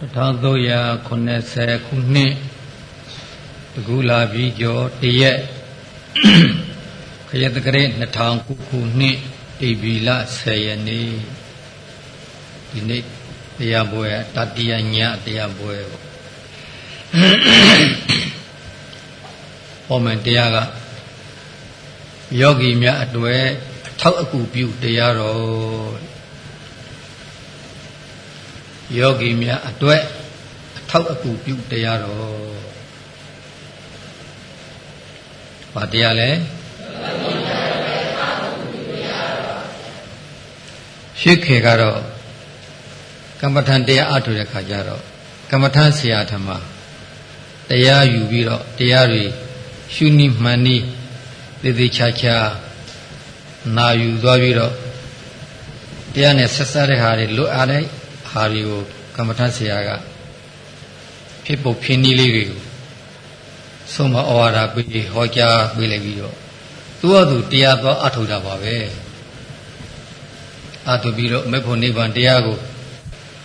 1380ခုနှစ်တကူလာပြီးကျော်တရက်ခရတကရေ2000ခုနှစ်ဧပြီလ10ရက်နေ့ဒီနေ့တရားပွဲတတိယညတရားပွဲပေါ့ဟောမယ်တရားကယောဂီများအတွေ့အထောက်အကူပြုတရားတော် ယောဂီများအတွက်အထောက်အကူပြုတရားတော်ဘာတရားလဲရှိခေကတော့ကမ္မထံတရားအထုတဲ့ခါကျတော့ကမ္မထံဆရာထမတရားယူပြီးတော့တရားတွေရှုနိမှန်နိသေသေးချာချာနာယူသွားပြီးတော့တရားနဲ့ဆက်ဆက်တဲ့ဟာတွေလွတ်အားတဲ့ ဟာတွေကိုကမ္မထဆရာကဖြစ်ပုတ်ဖြစ်နည်းလေးတွေကိုဆုံးမဩဝါဒပေးဟောကြားပေးလိုက်ပြီးတော့သူ့အတူတရားသွားအထောက်တာပါပဲအတူပြီးတော့မေဖို့နိဗ္ဗာန်တရားကို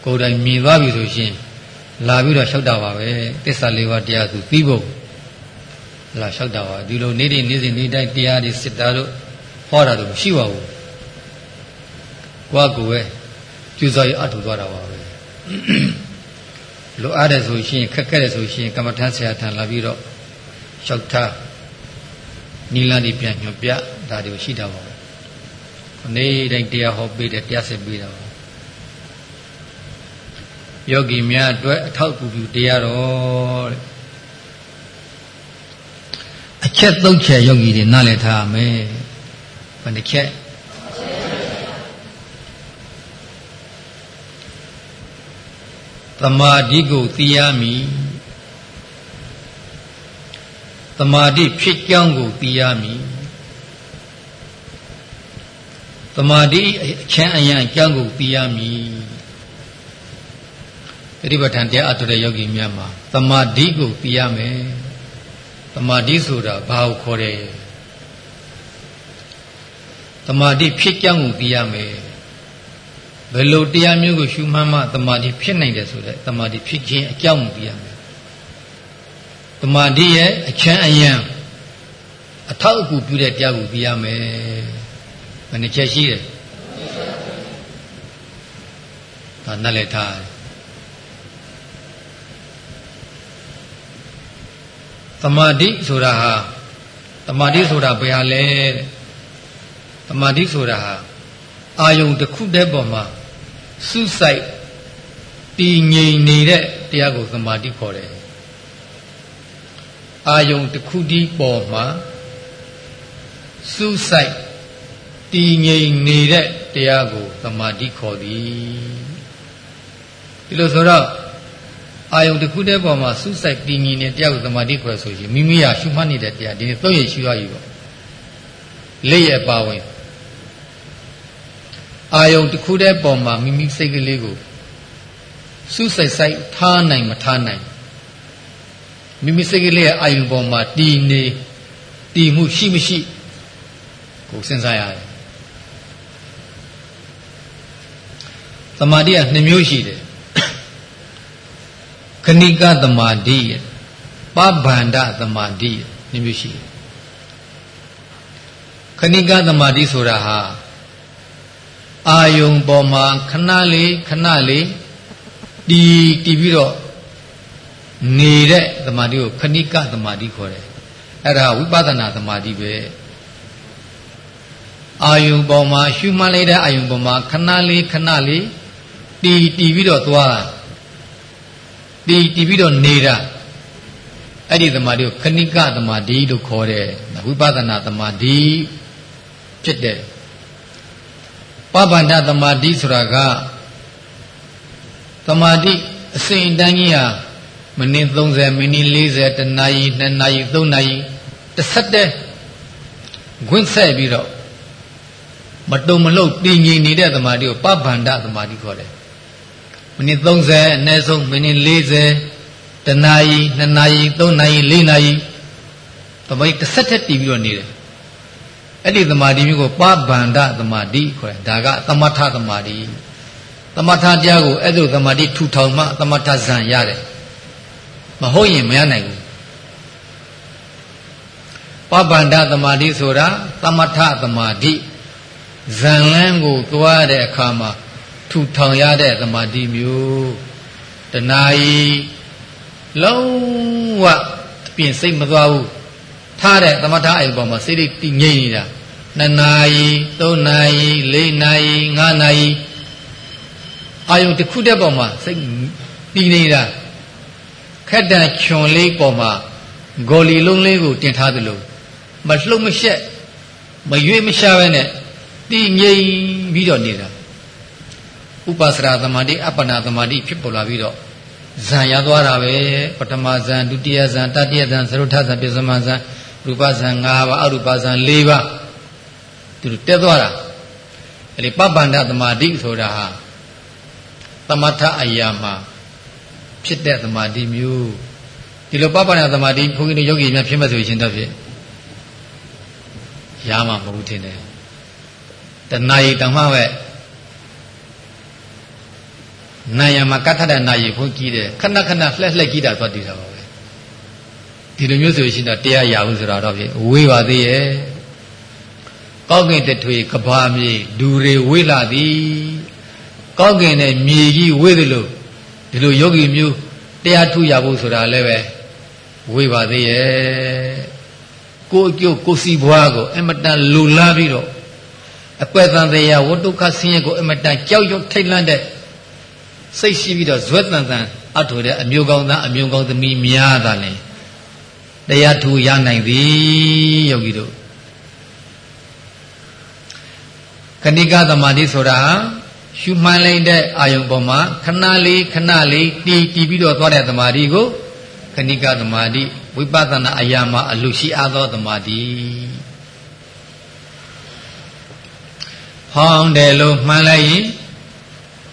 ကိုယ်တိုင်မြင်သွားပြီဆိုရှင်လာပြီးတော့လျှောက်တာပါပဲသစ္စာလေးပါးတရားသူပြီးဖို့လာလျှောက်တာပါဒီလိုနေ့နေ့နေ့စဉ်နေ့တိုင်းတရားတွေစစ်တာလို့ဟောတာတော့မရှိပါဘူးကိုယ့်ကိုယ်ပဲ ကျူစားရအထုသွားတာပါပဲလိုအားတယ်ဆိုရှင်ခက်ခဲတယ်ဆိုရှင်ကမ္မထဆရာထံလာပြီးတော့လျှောက်ထားနီလာဒီပြန်ညွှန်ပြဒါတွေရှိတာပါပဲနေ့တိုင်းတရားဟောပေးတယ်တရားစစ်ပေးတာပါယောဂီများအတွက်အထောက်အကူပြုတရားတော်တဲ့အချက်သုံးချက်ယောဂီတွေနားလည်ထားမယ်ဘယ်နှချက် သမာဓိကိုသိရမည်သမာဓိဖြစ်ကြောင်းကိုသိရမည်သမာဓိအချမ်းအယံအကြောင်းကိုသိရမည်တတိပဋ္ဌာန်တရားအထုတဲ့ယောဂီများမှာသမာဓိကိုသိရမယ်သမာဓိဆိုတာဘာကိုခေါ်တယ်သမာဓိဖြစ်ကြောင်းကိုသိရမယ် ဘယ်လိုတရားမျိုးကိုရှုမှန်းမှတမာတိဖြစ်နိုင်တယ်ဆိုတဲ့တမာတိဖြစ်ခြင်းအကြောင်းကိုသိရမယ်တမာတိရဲ့အချမ်းအယံအထောက်အကူပြုတဲ့တရားကိုသိရမယ်ဘယ်နှချက်ရှိတယ်ဒါနဲ့လည်းထားတမာတိဆိုတာဟာတမာတိဆိုတာဘယ်ဟာလဲတမာတိဆိုတာဟာ အာယုံတစ်ခုတည်းပေါ်မှာစုစိုက်တည်ငြိမ်နေတဲ့တရားကိုသမာဓိခေါ်တယ်အာယုံတစ်ခုတည်းပေါ်မှာစုစိုက်တည်ငြိမ်နေတဲ့တရားကိုသမာဓိခေါ်သည်ဒီလိုဆိုတော့အာယုံတစ်ခုတည်းပေါ်မှာစုစိုက်တည်ငြိမ်နေတဲ့တရားကိုသမာဓိခေါ်ဆိုရင်မိမိရရှုမှတ်နေတဲ့တရားဒီနေ့သုံးရရှိရပြီပေါ့လက်ရပါဝင် အာယုံတစ်ခုတည်းပေါ်မှာမိမိစိတ်ကလေးကိုစူးစိုက်စိုက်ထားနိုင်မထားနိုင်မိမိစိတ်ကလေးရဲ့အာယုံပေါ်မှာတည်နေတည်မှုရှိမရှိကိုစဉ်းစားရတယ်သမာဓိကနှစ်မျိုးရှိတယ်ခဏိကသမာဓိပဗန္ဒသမာဓိနှစ်မျိုးရှိတယ်ခဏိကသမာဓိဆိုတာဟာ အာယုံပေါ်မှာခဏလေးခဏလေးတီးတီးပြီးတော့နေတဲ့သမာဓိကိုခဏိကသမာဓိခေါ်တယ်အဲ့ဒါဝိပဿနာသမာဓိပဲအာယုံပေါ်မှာရှုမှတ်လိုက်တဲ့အာယုံပေါ်မှာခဏလေးခဏလေးတီးတီးပြီးတော့သွားတီးတီးပြီးတော့နေတာအဲ့ဒီသမာဓိကိုခဏိကသမာဓိလို့ခေါ်တယ်ဝိပဿနာသမာဓိဖြစ်တယ် ပပန္ဒသမာဓိဆိုတာကသမာဓိအစဉ်တန်းကြီးဟာမိနစ်30မိနစ်40တနာရီ2နာရီ3နာရီတစ်ဆက်တည်းခွင့်ဆက်ပြီးတော့မတုံမလုတ်တည်ငြိမ်နေတဲ့သမာဓိကိုပပန္ဒသမာဓိခေါ်တယ်မိနစ်30အနည်းဆုံးမိနစ်40တနာရီ2နာရီ3နာရီ4နာရီသမာဓိတစ်ဆက်တည်းတည်ပြီးတော့နေတယ် အဲ့ဒီသမာဓိမျိုးကိုပဗန္ဒသမာဓိခေါ်တယ်ဒါကသမထသမာဓိသမထတရားကိုအဲ့လိုသမာဓိထူထောင်မှသမထဇံရတယ်မဟုတ်ရင်မရနိုင်ဘူးပပန္ဒသမာဓိဆိုတာသမထသမာဓိဇံလန်းကိုသွားတဲ့အခါမှာထူထောင်ရတဲ့သမာဓိမျိုးတဏှာကြီးလုံးဝအပြင်စိတ်မသွားဘူး ထားတဲ့သမထအိမ်ပေါ်မှာစိတ်တည်ငြိမ်နေတာ2နာရီ3နာရီ4နာရီ5နာရီအာယုတစ်ခုတည်းပေါ်မှာစိတ်တည်နေတာခက်တန်ချွန်လေးပေါ်မှာဂေါ်လီလုံးလေးကိုတင်ထားသလိုမလှုပ်မရှက်မရွေ့မရှားပဲနဲ့တည်ငြိမ်ပြီးတော့နေတာဥပစရာသမာဓိအပ္ပနာသမာဓိဖြစ်ပေါ်လာပြီးတော့ဇံရသွားတာပဲပထမဇံဒုတိယဇံတတိယဇံသရုထဇံပြသမဇံ ရူပဇံ၅ပါးအရူပဇံ၄ပါးသူတို့တက်သွားတာအဲ့ဒီပပ္ပန္ဒသမာဓိဆိုတာဟာသမထအရာမှာဖြစ်တဲ့သမာဓိမျိုးဒီလိုပပ္ပန္ဒသမာဓိဘုန်းကြီးတို့ယောဂီများဖြစ်မဲ့ဆိုရင်တော့ဖြစ်ရမှာမဟုတ်ထင်တယ်တဏှာရီတမပဲနာယမှာကတ်ထတဲ့နာယဘုန်းကြီးတယ်ခဏခဏလှက်လှက်ကြီးတာသွားတည်တာပါပဲ ဒီလိုမျိုးဆိုရှင်တော့တရားရဘူးဆိုတာတော့ဖြစ်ဝေးပါသေးရဲ့ကောက်ကင်တထွေကဘာမြေဒူတွေဝေးလာသည်ကောက်ကင်နဲ့မြေကြီးဝေးသလိုဒီလိုယောဂီမျိုးတရားထုရဖို့ဆိုတာလည်းပဲဝေးပါသေးရဲ့ကိုအကျိုးကိုစီဘွားကိုအမတန်လူလာပြီးတော့အကွယ်တန်တရားဝတ္တုခဆင်းရဲကိုအမတန်ကြောက်ရွံ့ထိတ်လန့်တဲ့စိတ်ရှိပြီးတော့ဇွဲတန်တန်အထုတဲ့အမျိုးကောင်းသားအမျိုးကောင်းသမီးများတာလေ တရားထူရနိုင်သည်ယောဂီတို့ခဏိကသမာဓိဆိုတာရှုမှန်လိုက်တဲ့အာယုံပေါ်မှာခဏလေးခဏလေးတည်တည်ပြီးတော့သွားတဲ့သမာဓိကိုခဏိကသမာဓိဝိပဿနာအရာမှာအလူရှိအားသောသမာဓိဖောင်းတယ်လို့မှန်လိုက်ရင်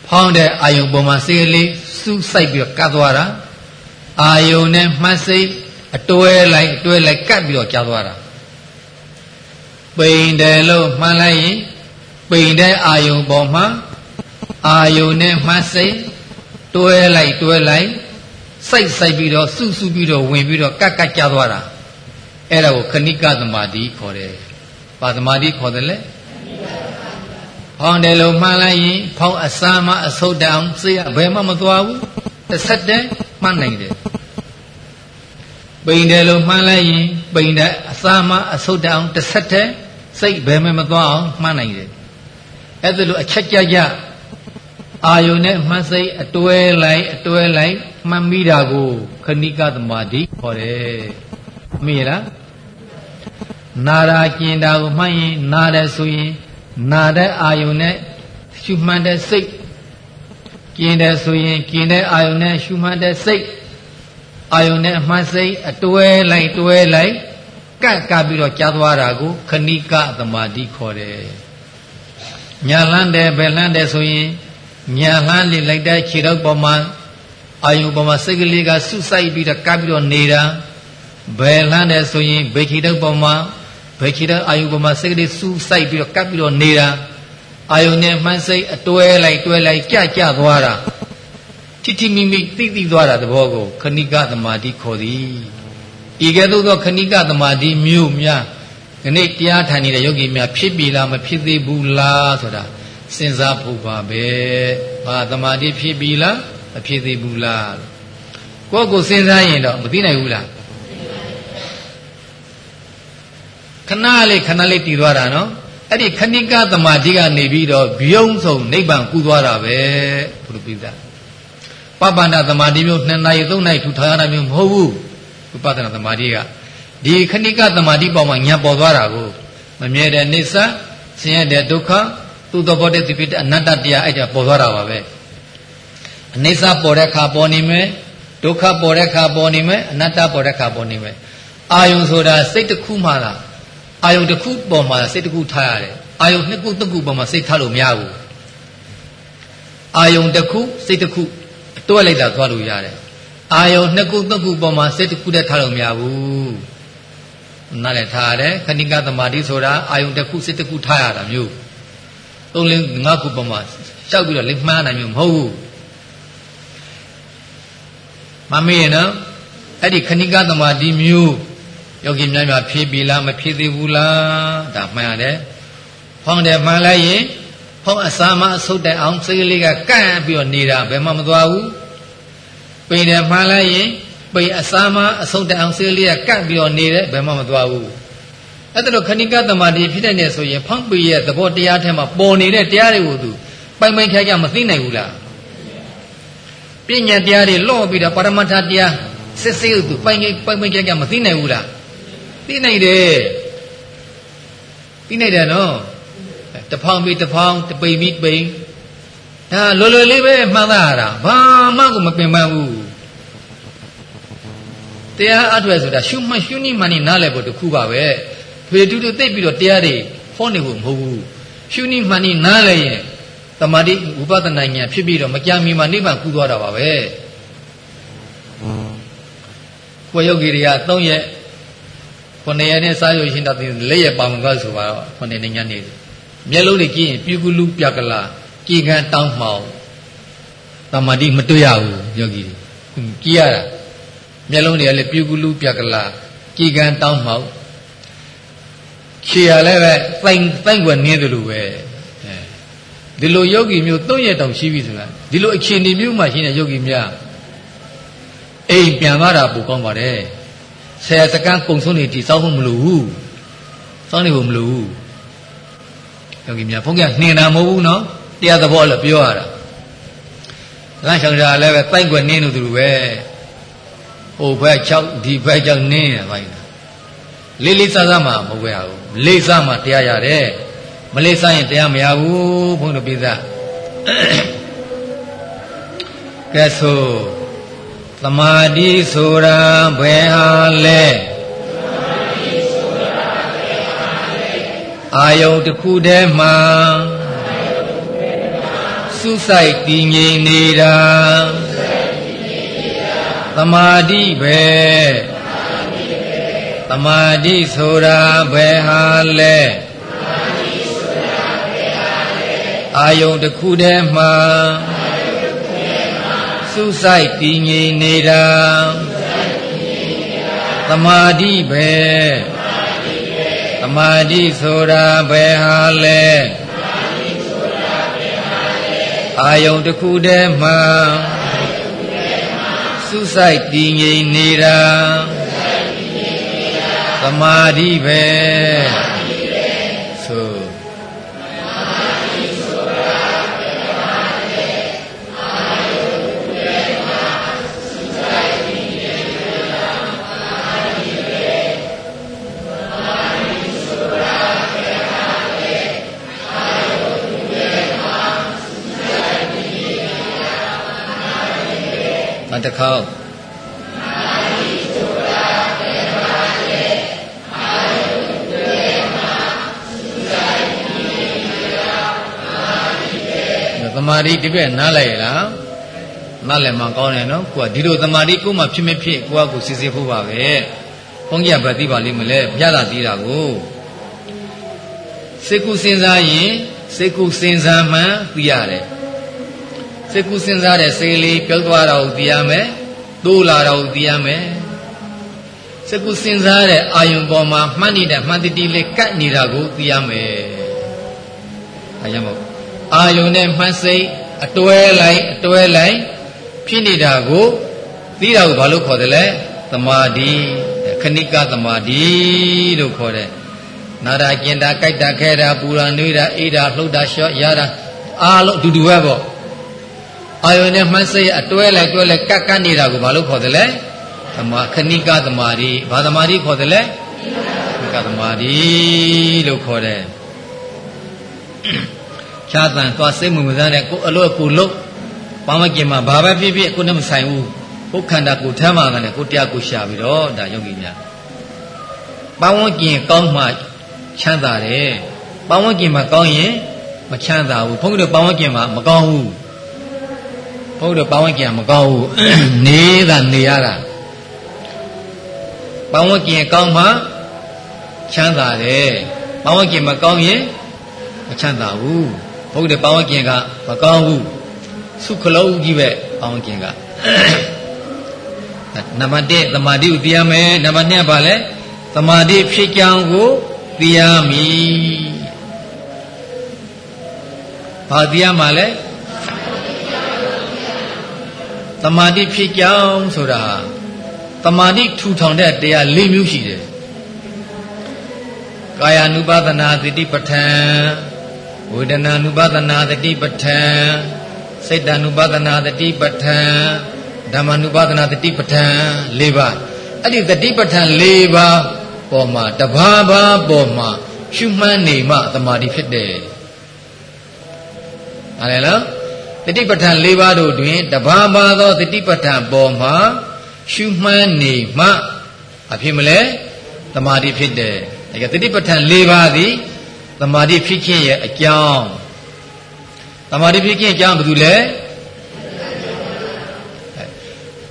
ဖောင်းတဲ့အာယုံပေါ်မှာစေလေးစူးစိုက်ပြီးတော့ကတ်သွားတာအာယုံနဲ့မှတ်စိတ် အတွဲလိုက်အတွဲလိုက်ကတ်ပြီးတော့ကြားသွားတာပိန်တယ်လို့မှန်လိုက်ရင်ပိန်တဲ့အာယုံပေါ်မှာအာယုံနဲ့မှတ်စိတ်တွဲလိုက်တွဲလိုက်စိုက်စိုက်ပြီးတော့စုစုပြီးတော့ဝင်ပြီးတော့ကတ်ကတ်ကြားသွားတာအဲ့ဒါကိုခဏိကသမာဓိခေါ်တယ်။ဘာသမာဓိခေါ်တယ်လဲ။ဖောင်းတယ်လို့မှန်လိုက်ရင်ဖောင်းအစမ်းမအဆုတ်တောင်စေးဘယ်မှမသွားဘူး။တစ်ဆက်တည်းမှန်နိုင်တယ်။ ပိန်တယ်လို့မှန်လိုက်ရင်ပိန်တဲ့အစမ်းမအဆုတ်တောင်တစ်ဆက်တည်းစိတ်ဘယ်မှမသွားအောင်မှန်နိုင်တယ်။အဲ့ဒါလို့အချက်ကြကြအာယုန်နဲ့မှတ်စိတ်အတွဲလိုက်အတွဲလိုက်မှတ်မိတာကိုခဏိကသမာဓိခေါ်တယ်။မိလားနာရာကျင်တာကိုမှတ်ရင်နာတယ်ဆိုရင်နာတဲ့အာယုန်နဲ့ရှုမှတ်တဲ့စိတ်ကျင်တယ်ဆိုရင်ကျင်တဲ့အာယုန်နဲ့ရှုမှတ်တဲ့စိတ် အာယုန်နဲ့မှတ်စိတ်အတွဲလိုက်တွဲလိုက်ကပ်ကပ်ပြီးတော့ကြားသွားတာကိုခဏိကသမာဓိခေါ်တယ်။ညာလန်းတယ်ဘယ်လန်းတယ်ဆိုရင်ညာလှမ်းလေးလိုက်တဲ့ခြေထောက်ပေါ်မှာအာယုပေါ်မှာစိတ်ကလေးကဆုဆိုင်ပြီးတော့ကပ်ပြီးတော့နေတာဘယ်လှမ်းတယ်ဆိုရင်ဘယ်ခြေထောက်ပေါ်မှာဘယ်ခြေထောက်အာယုပေါ်မှာစိတ်ကလေးဆုဆိုင်ပြီးတော့ကပ်ပြီးတော့နေတာအာယုနဲ့မှန်းစိတ်အတွဲလိုက်တွဲလိုက်ကြကြသွားတာ တိတိမိမိသိသိသွားတာသဘောကိုခဏိကသမာဓိခေါ်သည်ဤကဲ့သို့သောခဏိကသမာဓိမျိုးများဒီနေ့တရားထိုင်နေတဲ့ယောဂီများဖြစ်ပြီလားမဖြစ်သေးဘူးလားဆိုတာစဉ်းစားဖို့ပါပဲဟာတမာတိဖြစ်ပြီလားမဖြစ်သေးဘူးလားကိုယ့်ကိုစဉ်းစားရင်တော့မသိနိုင်ဘူးလားခဏလေးခဏလေးတည်သွားတာနော်အဲ့ဒီခဏိကသမာဓိကနေပြီးတော့ဘုံဆုံးနိဗ္ဗာန်ကူးသွားတာပဲဘုရားပိဿ ပပန္နသမာဓိမျိုး2နာရီ3နာရီထူထောင်ရတာမျိုးမဟုတ်ဘူးဝိပဿနာသမာဓိကဒီခဏိကသမာဓိပေါင်းမှာညာပေါ်သွားတာကိုမမြဲတဲ့နိစ္စဆင်းရဲတဲ့ဒုက္ခသူ့သဘောတည်းသူဖြစ်တဲ့အနတ္တတရားအဲ့ဒါပေါ်သွားတာပါပဲအနိစ္စပေါ်တဲ့ခါပေါ်နေမယ်ဒုက္ခပေါ်တဲ့ခါပေါ်နေမယ်အနတ္တပေါ်တဲ့ခါပေါ်နေမယ်အာယုံဆိုတာစိတ်တစ်ခုမှလားအာယုံတစ်ခုပေါ်မှာစိတ်တစ်ခုထားရတယ်အာယုံနှစ်ခုသုံးခုပေါ်မှာစိတ်ထားလို့မရဘူးအာယုံတစ်ခုစိတ်တစ်ခု တွဲလိုက်တာသွားလို့ရတယ်အာယုံနှစ်ခုသုံးခုပေါ်မှာစိတ်တစ်ခုတည်းထားလို့မရဘူးနားလည်ထားရတယ်ခဏိကသမာဓိဆိုတာအာယုံတစ်ခုစိတ်တစ်ခုထားရတာမျိုးသုံးလင်းငါးခုပေါ်မှာကြောက်ပြီးတော့လိမှားနိုင်မျိုးမဟုတ်ဘူးမမေးနော်အဲ့ဒီခဏိကသမာဓိမျိုးယောဂီများများဖြည့်ပြီလားမဖြည့်သေးဘူးလားဒါမှန်ရတယ်ဖောင်းတယ်မှန်လိုက်ရင် ဖောင်းအစာမအဆုတ်တဲ့အောင်စိတ်ကလေးကကန့်ပြီးတော့နေတာဘယ်မှမသွားဘူးပိန်တယ်မှန်လိုက်ရင်ပိန်အစာမအဆုတ်တဲ့အောင်စိတ်ကလေးကကန့်ပြီးတော့နေတယ်ဘယ်မှမသွားဘူးအဲ့ဒါတော့ခဏိကသမာဓိဖြစ်တဲ့နေဆိုရင်ဖောင်းပိရဲ့သဘောတရားထဲမှာပေါ်နေတဲ့တရားတွေကိုသူပိုင်ပိုင်ခြားခြားမသိနိုင်ဘူးလားပညာတရားတွေလော့ပြီးတော့ပရမတ္ထတရားစစ်စစ်သူပိုင်ပိုင်ပိုင်ခြားခြားမသိနိုင်ဘူးလားသိနိုင်တယ်သိနိုင်တယ်နော် တဖောင်းပြီးတဖောင်းတပိန်ပြီးပိန်ဒါလောလောလေးပဲမှန်သားရတာဘာမှကိုမပင်ပန်းဘူးတရားအထွယ်ဆိုတာရှုမှတ်ရှုနိမှန်နိနားလည်ဖို့တခုပါပဲဖေတူတူသိပြီးတော့တရားတွေဟောနေဖို့မဟုတ်ဘူးရှုနိမှန်နိနားလည်ရင်တမာတိဥပဒနာဉာဏ်ဖြစ်ပြီးတော့မကြမီမှာနိဗ္ဗာန်ကူးသွားတာပါပဲကိုယောဂီတွေက၃ရက်ခုနှစ်ရက်နဲ့စားလို့ရှင်တာသိလက်ရပါမကွာဆိုတော့ခုနှစ်နှစ်ညနေ မျက်လုံးတွေကြည့်ရင်ပြူကလူပြကလာကြည်ကန်တောင်းမှောင်တမာတိမတွေ့ရဘူးယောဂီတွေကြည်ရတာမျက်လုံးတွေကလည်းပြူကလူပြကလာကြည်ကန်တောင်းမှောင်ခြေရလည်းပဲတိုင်တိုင်ွယ်နင်းတယ်လို့ပဲဒီလိုယောဂီမျိုးသုံးရက်တောင်ရှိပြီဆိုတာဒီလိုအခြေအနေမျိုးမှရှိတဲ့ယောဂီများအိမ်ပြန်သွားတာပိုကောင်းပါတယ်ဆယ်စကန်းကုံဆုံးနေတိစောက်ဖို့မလိုဘူးစောင်းနေဖို့မလိုဘူး ယောဂီများဘုန်းကြီးနှင်တာမဟုတ်ဘူးနော်တရားသဘောလည်းပြောရတာလမ်းလျှောက်တာလည်းပဲတိုက်ွယ်နင်းလို့သူလိုပဲဟိုဘက်6ဒီဘက်6နင်းရပါ යි လေးလေးစားစားမှမဟုတ်ပဲဘူးလေးစားမှတရားရတယ်မလေးစားရင်တရားမရဘူးဘုန်းတော်ပိသကဲဆိုသမာဓိဆိုတာဘယ်ဟာလဲ အာယုံတစ်ခုတည်းမှာစုဆိုင်တည်ငြိမ်နေတာသမာဓိပဲသမာဓိဆိုတာဘယ်ဟာလဲအာယုံတစ်ခုတည်းမှာစုဆိုင်တည်ငြိမ်နေတာသမာဓိပဲ သမာဓိဆိုတာဘယ်ဟာလဲအာယုံတစ်ခုတည်းမှာစုဆိုင်တည်ငြိမ်နေတာသမာဓိပဲ တစ်ခေါက်သမာဓိတပြည့်နားလိုက်ရလားနားလည်မှကောင်းတယ်နော်ကိုကဒီလိုသမာဓိကိုမှဖြစ်မဖြစ်ကိုကကိုစစ်စစ်ဖို့ပါပဲဘုန်းကြီးကဗတ်သိပါလိမ့်မလဲပြတာသိတာကိုစိတ်ကူစဉ်းစားရင်စိတ်ကူစဉ်းစားမှသိရတယ် စိတ်ကူးစဉ်းစားတဲ့စိတ်လေးပြုတ်သွားတာကိုသိရမယ်တိုးလာတာကိုသိရမယ်စိတ်ကူးစဉ်းစားတဲ့အာယုံပေါ်မှာမှတ်နေတဲ့မှန်တတိလေးကတ်နေတာကိုသိရမယ်အဲကြောင့်မို့အာယုံနဲ့မှတ်စိတ်အတွဲလိုက်အတွဲလိုက်ဖြစ်နေတာကိုသိတာကိုဘာလို့ခေါ်တယ်လဲသမာဓိခဏိကသမာဓိလို့ခေါ်တယ်နာတာကျင်တာကြိုက်တာခဲတာပူတာနှွေးတာအေးတာလှုပ်တာလျှော့ရတာအားလုံးအတူတူပဲပေါ့ အာယုန်နဲ့မှတ်စိတ်အတွဲလိုက်တွဲလိုက်ကတ်ကတ်နေတာကိုဘာလို့ခေါ်တယ်လဲသမာခဏိကသမာဓိဘာသမာဓိခေါ်တယ်လဲခဏိကသမာဓိလို့ခေါ်တယ်ခြားတန်သွားစိတ်ဝင်စားတဲ့ကိုအလို့ကိုလို့ဘာမကျင်မှာဘာပဲဖြစ်ဖြစ်ကိုနဲ့မဆိုင်ဘူးကိုခန္ဓာကိုထမ်းပါကလည်းကိုတရားကိုရှာပြီးတော့ဒါယောဂီများပဝန်းကျင်ကောင်းမှချမ်းသာတယ်ပဝန်းကျင်မှာကောင်းရင်မချမ်းသာဘူးဘုန်းကြီးတို့ပဝန်းကျင်မှာမကောင်းဘူး ဘုရားပဝန်းကျင်မကောင်းဘူးနေတာနေရတာပဝန်းကျင်ကောင်းမှချမ်းသာတယ်ပဝန်းကျင်မကောင်းရင်မချမ်းသာဘူးဘုရားပေါင်းကျင်ကမကောင်းဘူးစုခလုံးကြီးပဲပေါင်းကျင်ကနံပါတ်1သမာဓိကိုသိရမယ်နံပါတ်2ကဘာလဲသမာဓိဖြစ်ကြောင်းကိုသိရမည်ဘာသိရမှာလဲ သမာဓိဖြစ်ကြောင်းဆိုတာသမာဓိထူထောင်တဲ့တရား၄မျိုးရှိတယ်ကာယ ानु ပါဒနာသတိပဋ္ဌာန်ဝေဒနာ ानु ပါဒနာသတိပဋ္ဌာန်စိတ်တ ानु ပါဒနာသတိပဋ္ဌာန်ဓမ္မ ानु ပါဒနာသတိပဋ္ဌာန်၄ပါးအဲ့ဒီသတိပဋ္ဌာန်၄ပါးပေါ်မှာတဘာဘာပေါ်မှာရှုမှန်းနေမှသမာဓိဖြစ်တယ်။ဟာလေနော် တတိပဋ္ဌာန်၄ပါးတို့တွင်တဘာဘာသောတတိပဋ္ဌာန်ပေါ်မှာရှုမှန်းနေမှအဖြစ်မလဲသမာဓိဖြစ်တယ်။အဲကတတိပဋ္ဌာန်၄ပါးသည်သမာဓိဖြစ်ခြင်းရဲ့အကြောင်းသမာဓိဖြစ်ခြင်းအကြောင်းဘာလို့လဲ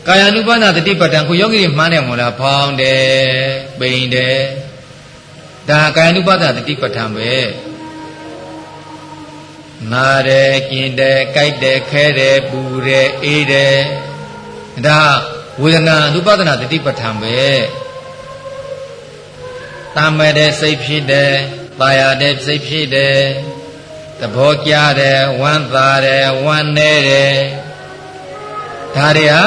ကာယ ानु ပါဒတတိပဋ္ဌာန်ကိုယောဂီတွေမှန်းတယ်မို့လားဖောင်းတယ်ပိန်တယ်ဒါကာယ ानु ပါဒတတိပဋ္ဌာန်ပဲ နာတယ်ကျင်တယ်ကြိုက်တယ်ခဲတယ်ပူတယ်အေးတယ်ဒါဝေဒနာအနုပဒနာတတိပဋ္ဌာန်ပဲတာမဲ့တဲ့စိတ်ဖြစ်တယ်ပါရတဲ့စိတ်ဖြစ်တယ်သဘောကျတယ်ဝမ်းသာတယ်ဝမ်းနေတယ်ဒါတွေဟာ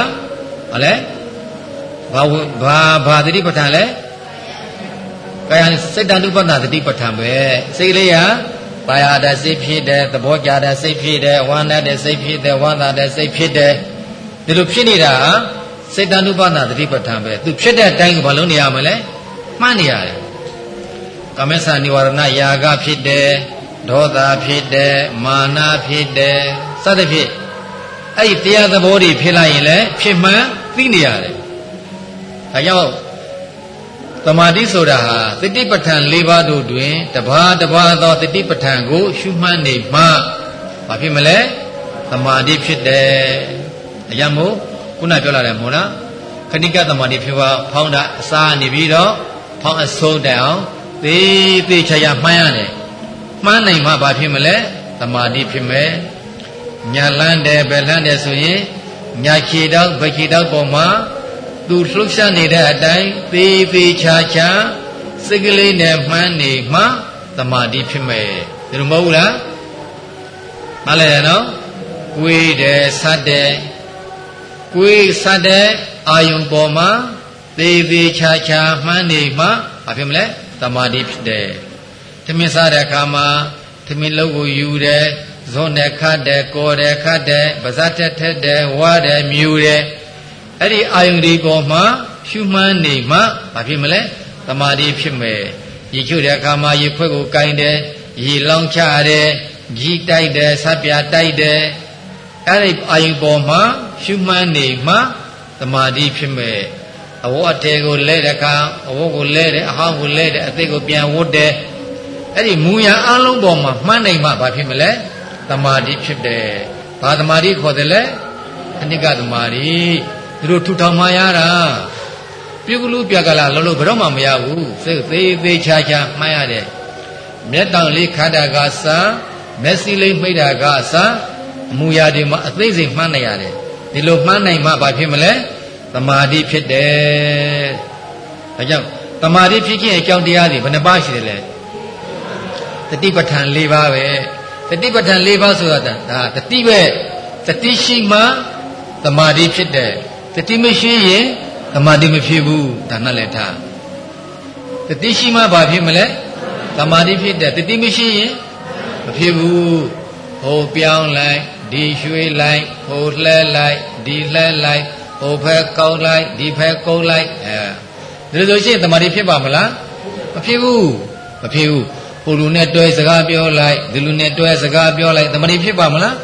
ဟောလဲဘာဘာဘာတတိပဋ္ဌာန်လဲကာယစိတ်တ ानु ပဒနာတတိပဋ္ဌာန်ပဲစိတ်လေးဟာ ပါရတဲ့စိတ်ဖြစ်တယ်သဘောကျတဲ့စိတ်ဖြစ်တယ်ဝမ်းတဲ့စိတ်ဖြစ်တယ်ဝမ်းသာတဲ့စိတ်ဖြစ်တယ်ဒီလိုဖြစ်နေတာစိတ်တ ानु ပါဒနာတတိပဋ္ဌာန်ပဲသူဖြစ်တဲ့အတိုင်းကိုဘာလို့နေရမလဲမှန်းနေရတယ်ကာမစ္ဆာနိဝရဏယာကဖြစ်တယ်ဒေါသဖြစ်တယ်မာနဖြစ်တယ်စသဖြင့်အဲ့ဒီတရားသဘောတွေဖြစ်လိုက်ရင်လည်းဖြစ်မှန်းသိနေရတယ်ဒါကြောင့် သမာဓိဆိုတာဟာတတိပဋ္ဌာန်၄ပါးတို့တွင်တပါးတပါးသောတတိပဋ္ဌာန်ကို ရှုမှတ်နေမှဘာဖြစ်မလဲသမာဓိဖြစ်တယ်အရာမို့ခုနပြောလာတယ်မို့လားခဏိကသမာဓိဖြစ်ပါဖောင်းတာအစားနေပြီးတော့ဖောင်းအဆုံးတိုင်အောင်သေးသေးချာချာမှန်းရတယ်မှန်းနိုင်မှဘာဖြစ်မလဲသမာဓိဖြစ်မယ်ညာလန်းတယ်ဘယ်လန်းတယ်ဆိုရင်ညာခြေတော့ဘခြေတော့ပေါ်မှာ သူလှုပ်ရှားနေတဲ့အတိုင်းသေးသေးချာချာစိတ်ကလေးနဲ့မှန်းနေမှသမာဓိဖြစ်မယ်ဒီလိုမဟုတ်ဘူးလားမှန်တယ်နော်ကိုယ်တယ်ဆတ်တယ်ကိုယ်ဆတ်တဲ့အာယုံပေါ်မှာသေးသေးချာချာမှန်းနေမှဘာဖြစ်မလဲသမာဓိဖြစ်တယ်သမင်းစားတဲ့အခါမှာသမင်းလုံးကိုယူတယ်ဇွန်နဲ့ခတ်တယ်ကော်တယ်ခတ်တယ်ပါဇတ်တက်ထက်တယ်ဝါတယ်မြူတယ် အဲ့ဒီအာယုန်ဒီပေါ်မှာရှုမှန်းနေမှဘာဖြစ်မလဲသမာဓိဖြစ်မယ်ရေချွတ်တဲ့အခါမှာရေခွက်ကိုကင်တယ်ရေလောင်းချတယ်ကြီးတိုက်တယ်ဆပ်ပြတိုက်တယ်အဲ့ဒီအာယုန်ပေါ်မှာရှုမှန်းနေမှသမာဓိဖြစ်မယ်အဝတ်အတဲကိုလဲတဲ့အခါအဝတ်ကိုလဲတယ်အဟောင်းကိုလဲတယ်အသိကိုပြန်ဝတ်တယ်အဲ့ဒီမူရန်အလုံးပေါ်မှာမှန်းနိုင်မှဘာဖြစ်မလဲသမာဓိဖြစ်တယ်ဘာသမာဓိခေါ်တယ်လဲအနိကသမာဓိ သူတို့ထူထောင်မှရတာပြုကလူပြကလာလုံးလုံးဘယ်တော့မှမရဘူးစိတ်သေးသေးချာချာမှန်းရတယ်မျက်တောင်လေးခါတာကစာမျက်စိလေးမိတ်တာကစာအမူအရာတွေမှာအသိစိတ်မှန်းနိုင်ရတယ်ဒီလိုမှန်းနိုင်မှဘာဖြစ်မလဲသမာဓိဖြစ်တယ်ဒါကြောင့်သမာဓိဖြစ်ခြင်းအကြောင်းတရားတွေဘယ်နှပါးရှိတယ်လဲတတိပဋ္ဌာန်၄ပါးပဲတတိပဋ္ဌာန်၄ပါးဆိုတာဒါတတိပဲတတိရှိမှသမာဓိဖြစ်တယ် တတိမရှိရင်သမာဓိမဖြစ်ဘူးဒါနဲ့လည်းထားတတိရှိမှဘာဖြစ်မလဲသမာဓိဖြစ်တယ်တတိမရှိရင်မဖြစ်ဘူးဟိုပြောင်းလိုက်ဒီရွှေ့လိုက်ဟိုလှဲလိုက်ဒီလှဲလိုက်ဟိုဖက်ကောင်းလိုက်ဒီဖက်ကုန်းလိုက်အဲဒီလိုဆိုရှင်သမာဓိဖြစ်ပါမလားမဖြစ်ဘူးမဖြစ်ဘူးဟိုလူနဲ့တွဲစကားပြောလိုက်ဒီလူနဲ့တွဲစကားပြောလိုက်သမာဓိဖြစ်ပါမလား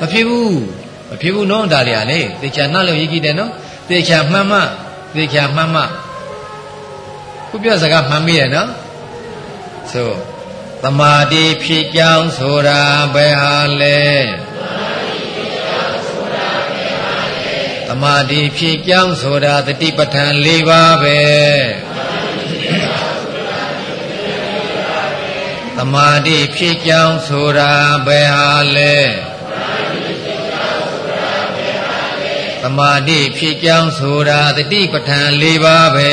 မဖြစ်ဘူး မဖြစ်ဘူးနော်ဒါတွေဟာလေသေချာနှလို့ရည်ကြည့်တယ်နော်သေချာမှန်မှသေချာမှန်မှခုပြောစကားမှန်မိတယ်နော်ဆိုသမာဓိဖြစ်ကြောင်းဆိုတာဘယ်ဟာလဲသမာဓိဖြစ်ကြောင်းဆိုတာတတိပဋ္ဌာန်၄ပါးပဲသမာဓိဖြစ်ကြောင်းဆိုတာဘယ်ဟာလဲ သမာဓိဖြစ်ကြောင်းဆိုတာတတိပဋ္ဌာန်၄ပါးပဲ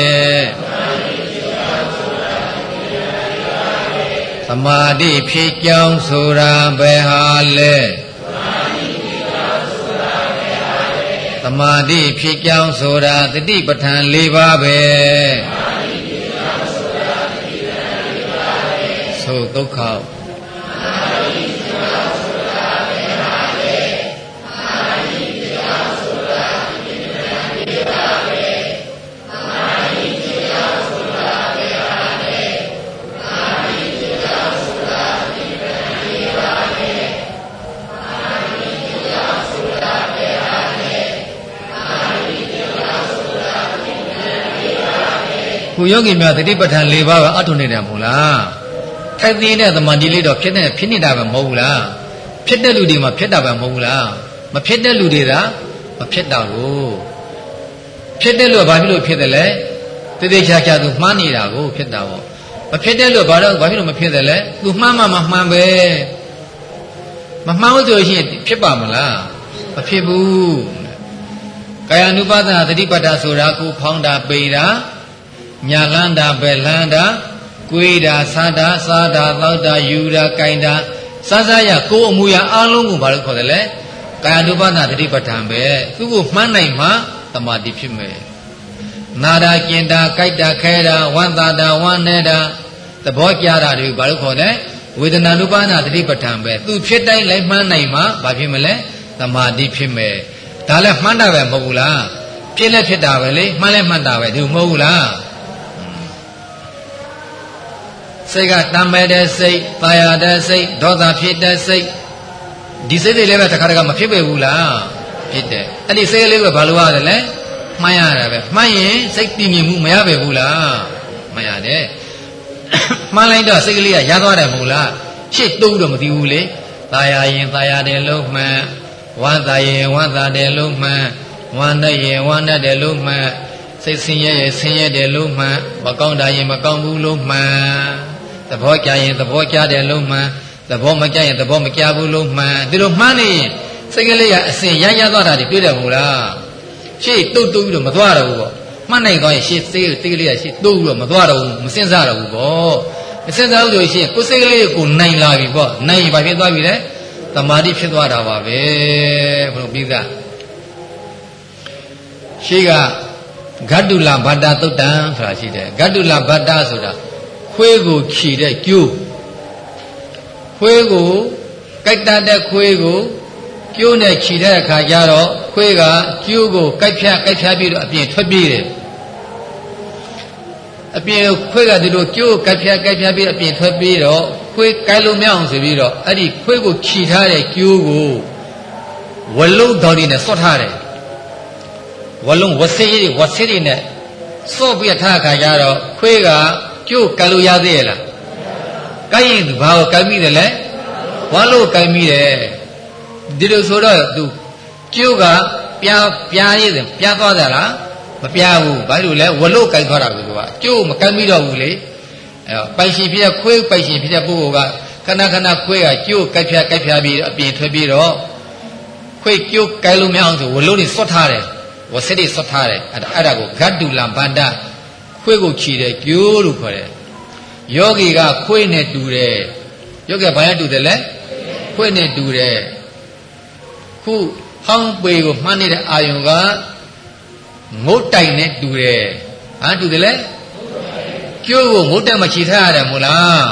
သမာဓိဖြစ်ကြောင်းဆိုတာဘယ်ဟာလဲသမာဓိဖြစ်ကြောင်းဆိုတာတတိပဋ္ဌာန်၄ပါးပဲသို့ဒုက္ခခုယောဂီများတတိပဋ္ဌာန်၄ပါးပဲအထုနေတယ်မဟုတ်လားထိုက်သေးတဲ့သမာဓိလေးတော့ဖြစ်နေဖြစ်နေတာပဲမဟုတ်ဘူးလားဖြစ်တဲ့လူတွေမှာဖြစ်တာပဲမဟုတ်ဘူးလားမဖြစ်တဲ့လူတွေကမဖြစ်တာကိုဖြစ်တဲ့လူကဘာဖြစ်လို့ဖြစ်တယ်လဲတည်တည်ချာချာသူမှားနေတာကိုဖြစ်တာပေါ့မဖြစ်တဲ့လူကဘာတော့ဘာဖြစ်လို့မဖြစ်တယ်လဲသူမှားမှမမှန်ပဲမမှန်လို့ဆိုရင်ဖြစ်ပါမလားမဖြစ်ဘူးကာယ ानु ပါဒနာတတိပဋ္ဌာဆိုတာကိုဖောင်းတာပိတာ ညာလန်းတာပဲလန်းတာကိုွေးတာစားတာစားတာတောက်တာယူတာကြိုင်တာစားစားရကိုယ်အမူအရာအလုံးကိုဘာလို့ခေါ်တယ်လဲကာယ ानु ပါဒနာတတိပဋ္ဌာန်ပဲသူ့ကိုမှန်းနိုင်မှတမာတိဖြစ်မယ်နာတာကျင်တာကြိုက်တာခဲတာဝမ်းသာတာဝမ်းနေတာသဘောကြတာတွေဘာလို့ခေါ်လဲဝေဒနာနုပါဒနာတတိပဋ္ဌာန်ပဲသူဖြစ်တိုင်းလိုက်မှန်းနိုင်မှဘာဖြစ်မလဲတမာတိဖြစ်မယ်ဒါလည်းမှန်းတာပဲမဟုတ်ဘူးလားဖြစ်လဲဖြစ်တာပဲလေမှန်းလဲမှန်းတာပဲဒီမဟုတ်ဘူးလား စိတ်ကတံမဲ့တဲ့စိတ်ပါရတဲ့စိတ်ဒေါသဖြစ်တဲ့စိတ်ဒီစိတ်တွေလည်းပဲတခါတခါမဖြစ်ပေဘူးလားဖြစ်တယ်အဲ့ဒီစိတ်လေးကဘာလို့ရတယ်လဲမှန်းရတာပဲမှန်းရင်စိတ်တည်ငြိမ်မှုမရပေဘူးလားမရတယ်မှန်းလိုက်တော့စိတ်ကလေးကရသွားတယ်မဟုတ်လားရှစ်တုံးတော့မသိဘူးလေตายရင်ตายတယ်လို့မှန်ဝမ်းသာရင်ဝမ်းသာတယ်လို့မှန်ဝမ်းနဲ့ရင်ဝမ်းနဲ့တယ်လို့မှန်စိတ်ဆင်းရဲရင်ဆင်းရဲတယ်လို့မှန်မကောင်းတာရင်မကောင်းဘူးလို့မှန် သဘောကြရင်သဘောကြတယ်လို့မှန်သဘောမကြရင်သဘောမကြဘူးလို့မှန်ဒီလိုမှန်းနေရင်စိတ်ကလေးကအစဉ်ရရသွားတာတွေတွေ့တယ်မဟုတ်လားရှေ့တုတ်တုတ်ပြီးတော့မသွားတော့ဘူးပေါ့မှတ်နိုင်သွားရင်ရှေ့စိတ်စိတ်ကလေးကရှေ့တုတ်ပြီးတော့မသွားတော့ဘူးမစင်စားတော့ဘူးပေါ့မစင်စားဘူးဆိုရင်ကိုယ်စိတ်ကလေးကိုနိုင်လာပြီပေါ့နိုင်ရင်ဘာဖြစ်သွားပြီလဲသမာဓိဖြစ်သွားတာပါပဲဘုလိုပြီးသားရှေ့ကဂတ္တုလဗတ္တသုတ်တံဆိုတာရှိတယ်ဂတ္တုလဗတ္တဆိုတာ ခွေးကိုခြီတဲ့ကျိုးခွေးကိုကြိုက်တတ်တဲ့ခွေးကိုကျိုးနဲ့ခြီတဲ့အခါကျတော့ခွေးကကျိုးကိုကြိုက်ဖြတ်ကြိုက်ဖြတ်ပြီးတော့အပြင်ထွက်ပြေးတယ်အပြင်ခွေးကဒီလိုကျိုးကြိုက်ဖြတ်ကြိုက်ဖြတ်ပြီးအပြင်ထွက်ပြေးတော့ခွေးကြိုက်လို့မရအောင်ဆိုပြီးတော့အဲ့ဒီခွေးကိုခြီထားတဲ့ကျိုးကိုဝလုံးတော်တွေနဲ့စွတ်ထားတယ်ဝလုံးဝဆေးတွေဝဆေးတွေနဲ့စွတ်ပြီးထားခါကျတော့ခွေးက ကျိုးကံလို့ရသေးရဲ့လားကိုက်ရင်ဘာကိုကိုက်မိတယ်လဲဝါလို့ကိုက်မိတယ်ဒီလိုဆိုတော့သူကျိုးကပြားပြားရည်ပြားသွားကြလားမပြားဘူးဘာလို့လဲဝလို့ကိုက်သွားတာကိုသူကကျိုးမကိုက်မိတော့ဘူးလေအဲတော့ပိုင်ရှင်ဖြစ်တဲ့ခွေးပိုင်ရှင်ဖြစ်တဲ့ပုဂ္ဂိုလ်ကခဏခဏခွေးကကျိုးကိုက်ဖြတ်ကိုက်ဖြတ်ပြီးအပြင်ထွက်ပြီးတော့ခွေးကျိုးကိုက်လို့မရအောင်ဆိုဝလို့နေစွတ်ထားတယ်ဝစစ်တွေစွတ်ထားတယ်အဲ့ဒါကိုဂတ်တူလံဗန္ဒ ခွေးကိုခြီတယ်ကျိုးလို့ခေါ်တယ်ယောဂီကခွေးနဲ့တူတယ်ယောဂီကဘာနဲ့တူတယ်လဲခွေးနဲ့တူတယ်ခုဟောင်းပေကိုမှန်းနေတဲ့အာယုံကငုတ်တိုင်နဲ့တူတယ်ဟာတူတယ်လဲကျိုးကိုငုတ်တိုင်မှာခြီထားရတယ်မို့လား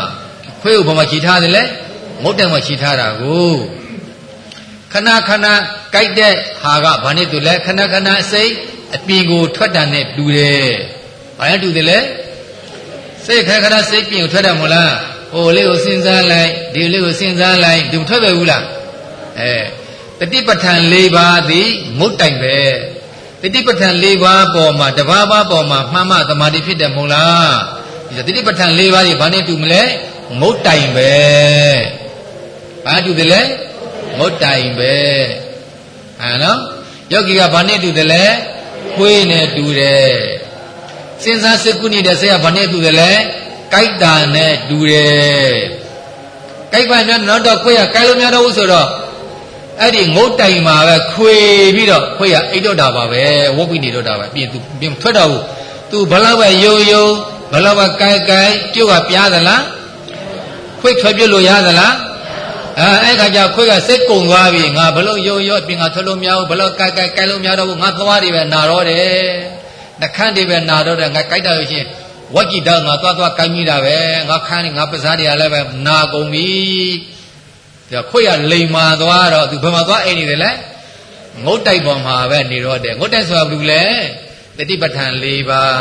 ခွေးကိုဘာမှခြီထားတယ်လဲငုတ်တိုင်မှာခြီထားတာကိုခဏခဏကြိုက်တဲ့ဟာကဘာနဲ့တူလဲခဏခဏစိတ်အပြင်ကိုထွက်တာနဲ့တူတယ် ဘာလဲတူတယ်လဲစိတ်ခက်ခရစိတ်ပြင်ကိုထွက်တယ်မို့လားဟိုလေးကိုစဉ်းစားလိုက်ဒီလေးကိုစဉ်းစားလိုက်ဒီမထွက်ပဲဘူးလားအဲတတိပဋ္ဌာန်၄ပါးသည်မုတ်တိုင်ပဲတတိပဋ္ဌာန်၄ပါးပေါ်မှာတဘာဘာပေါ်မှာမှန်မှသမာဓိဖြစ်တယ်မို့လားဒီတတိပဋ္ဌာန်၄ပါးကြီးဘာနဲ့တူမလဲမုတ်တိုင်ပဲဘာတူတယ်လဲမုတ်တိုင်ပဲဟာနော်ယောဂီကဘာနဲ့တူတယ်လဲခွေးနဲ့တူတယ် စဉ်းစားစစ်ကုနေတဲ့ဆရာဘာနဲ့တူတယ်လဲကြိုက်တာနဲ့တူတယ်ကြိုက်ပါနဲ့နောက်တော့ခွေးကကြိုက်လို့မရတော့ဘူးဆိုတော့အဲ့ဒီငုတ်တိုင်မှာပဲခွေပြီးတော့ခွေးကအိတ်တော့တာပါပဲဝုတ်ပြီးနေတော့တာပဲပြင်သူပြင်ထွက်တော့ဘူးသူဘလောက်ပဲယုံယုံဘလောက်ပဲကြိုက်ကြိုက်ကျုပ်ကပြားသလားခွေးထွက်ပြလို့ရသလားအဲအဲ့ခါကျခွေးကစိတ်ကုံသွားပြီငါဘလို့ယုံယုံအပြင်ကထွက်လို့မရဘူးဘလို့ကြိုက်ကြိုက်ကြိုက်လို့မရတော့ဘူးငါသွားတွေပဲနာတော့တယ် နှခမ်းတွေပဲနာတော့တယ်ငါကြိုက်တာလို့ရှိရင်ဝက်ကြည့်တော့ငါသွားသွားကိုင်းမိတာပဲငါခမ်းနေငါပစားတွေကလည်းပဲနာကုန်ပြီဒါခွေရလိန်မာသွားတော့သူဘယ်မှာသွားအိမ်နေတယ်လဲငုတ်တိုက်ပေါ်မှာပဲနေတော့တယ်ငုတ်တိုက်ဆိုတာဘာလို့လဲတတိပဋ္ဌာန်၄ပါး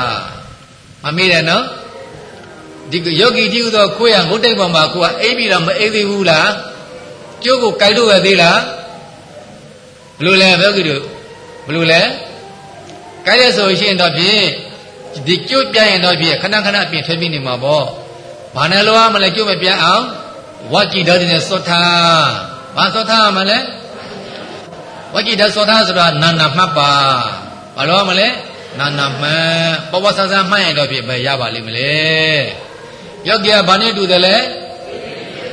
မမေ့တယ်နော်ဒီယောဂီကြီးဥသောခွေရငုတ်တိုက်ပေါ်မှာကိုကအိပ်ပြီးတော့မအိပ်သေးဘူးလားကျိုးကိုကြိုက်လို့ရသေးလားဘလို့လဲယောဂီတို့ဘလို့လဲ ကြိုက်ရဆိုရှင်တော့ဖြင့်ဒီကျုပ်ပြရင်တော့ဖြင့်ခဏခဏပြင်ထွက်ပြီးနေမှာပေါ့ဘာနဲ့လောရမလဲကျုပ်မပြအောင်ဝါကြည်တော်တဲ့သောထာဘာသောထာမလဲဝါကြည်တော်သောထာဆိုတာနာနာမှတ်ပါဘာလို့မလဲနာနာမှန်ပပဆဆမှတ်ရင်တော့ဖြင့်ပဲရပါလိမ့်မလဲယောဂီကဘာနဲ့တူတယ်လဲ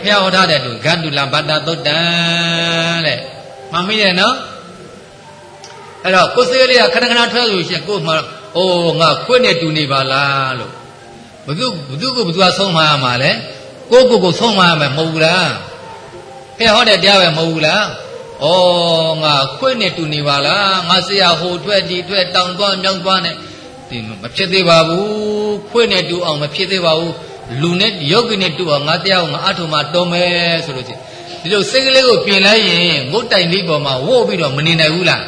ဖျောက်ထားတဲ့တူဂန္တုလဘတ္တသုတ်တံတဲ့မှန်ပြီတယ်နော် အဲ့တော့ကိုယ်စိတ်လေးကခဏခဏထွက်လို့ရှိရင်ကိုယ်မှအိုးငါခွင့်နဲ့တူနေပါလားလို့ဘသူဘသူကဘသူကဆုံးမရမှာလဲကိုကိုကိုဆုံးမရမှာမဟုတ်ဘူးလားဖះဟောတဲ့တရားပဲမဟုတ်ဘူးလားဩငါခွင့်နဲ့တူနေပါလားငါဆရာဟိုထွက်ဒီထွက်တောင်သွားမြောက်သွားနဲ့ဒီမဖြစ်သေးပါဘူးခွင့်နဲ့တူအောင်မဖြစ်သေးပါဘူးလူနဲ့ယောဂီနဲ့တူအောင်ငါတရားကိုငါအထုံမှာတော်မယ်ဆိုလို့ချင်းဒီလိုစိတ်ကလေးကိုပြင်လိုက်ရင်ငုတ်တိုင်လေးပေါ်မှာဝို့ပြီးတော့မနေနိုင်ဘူးလား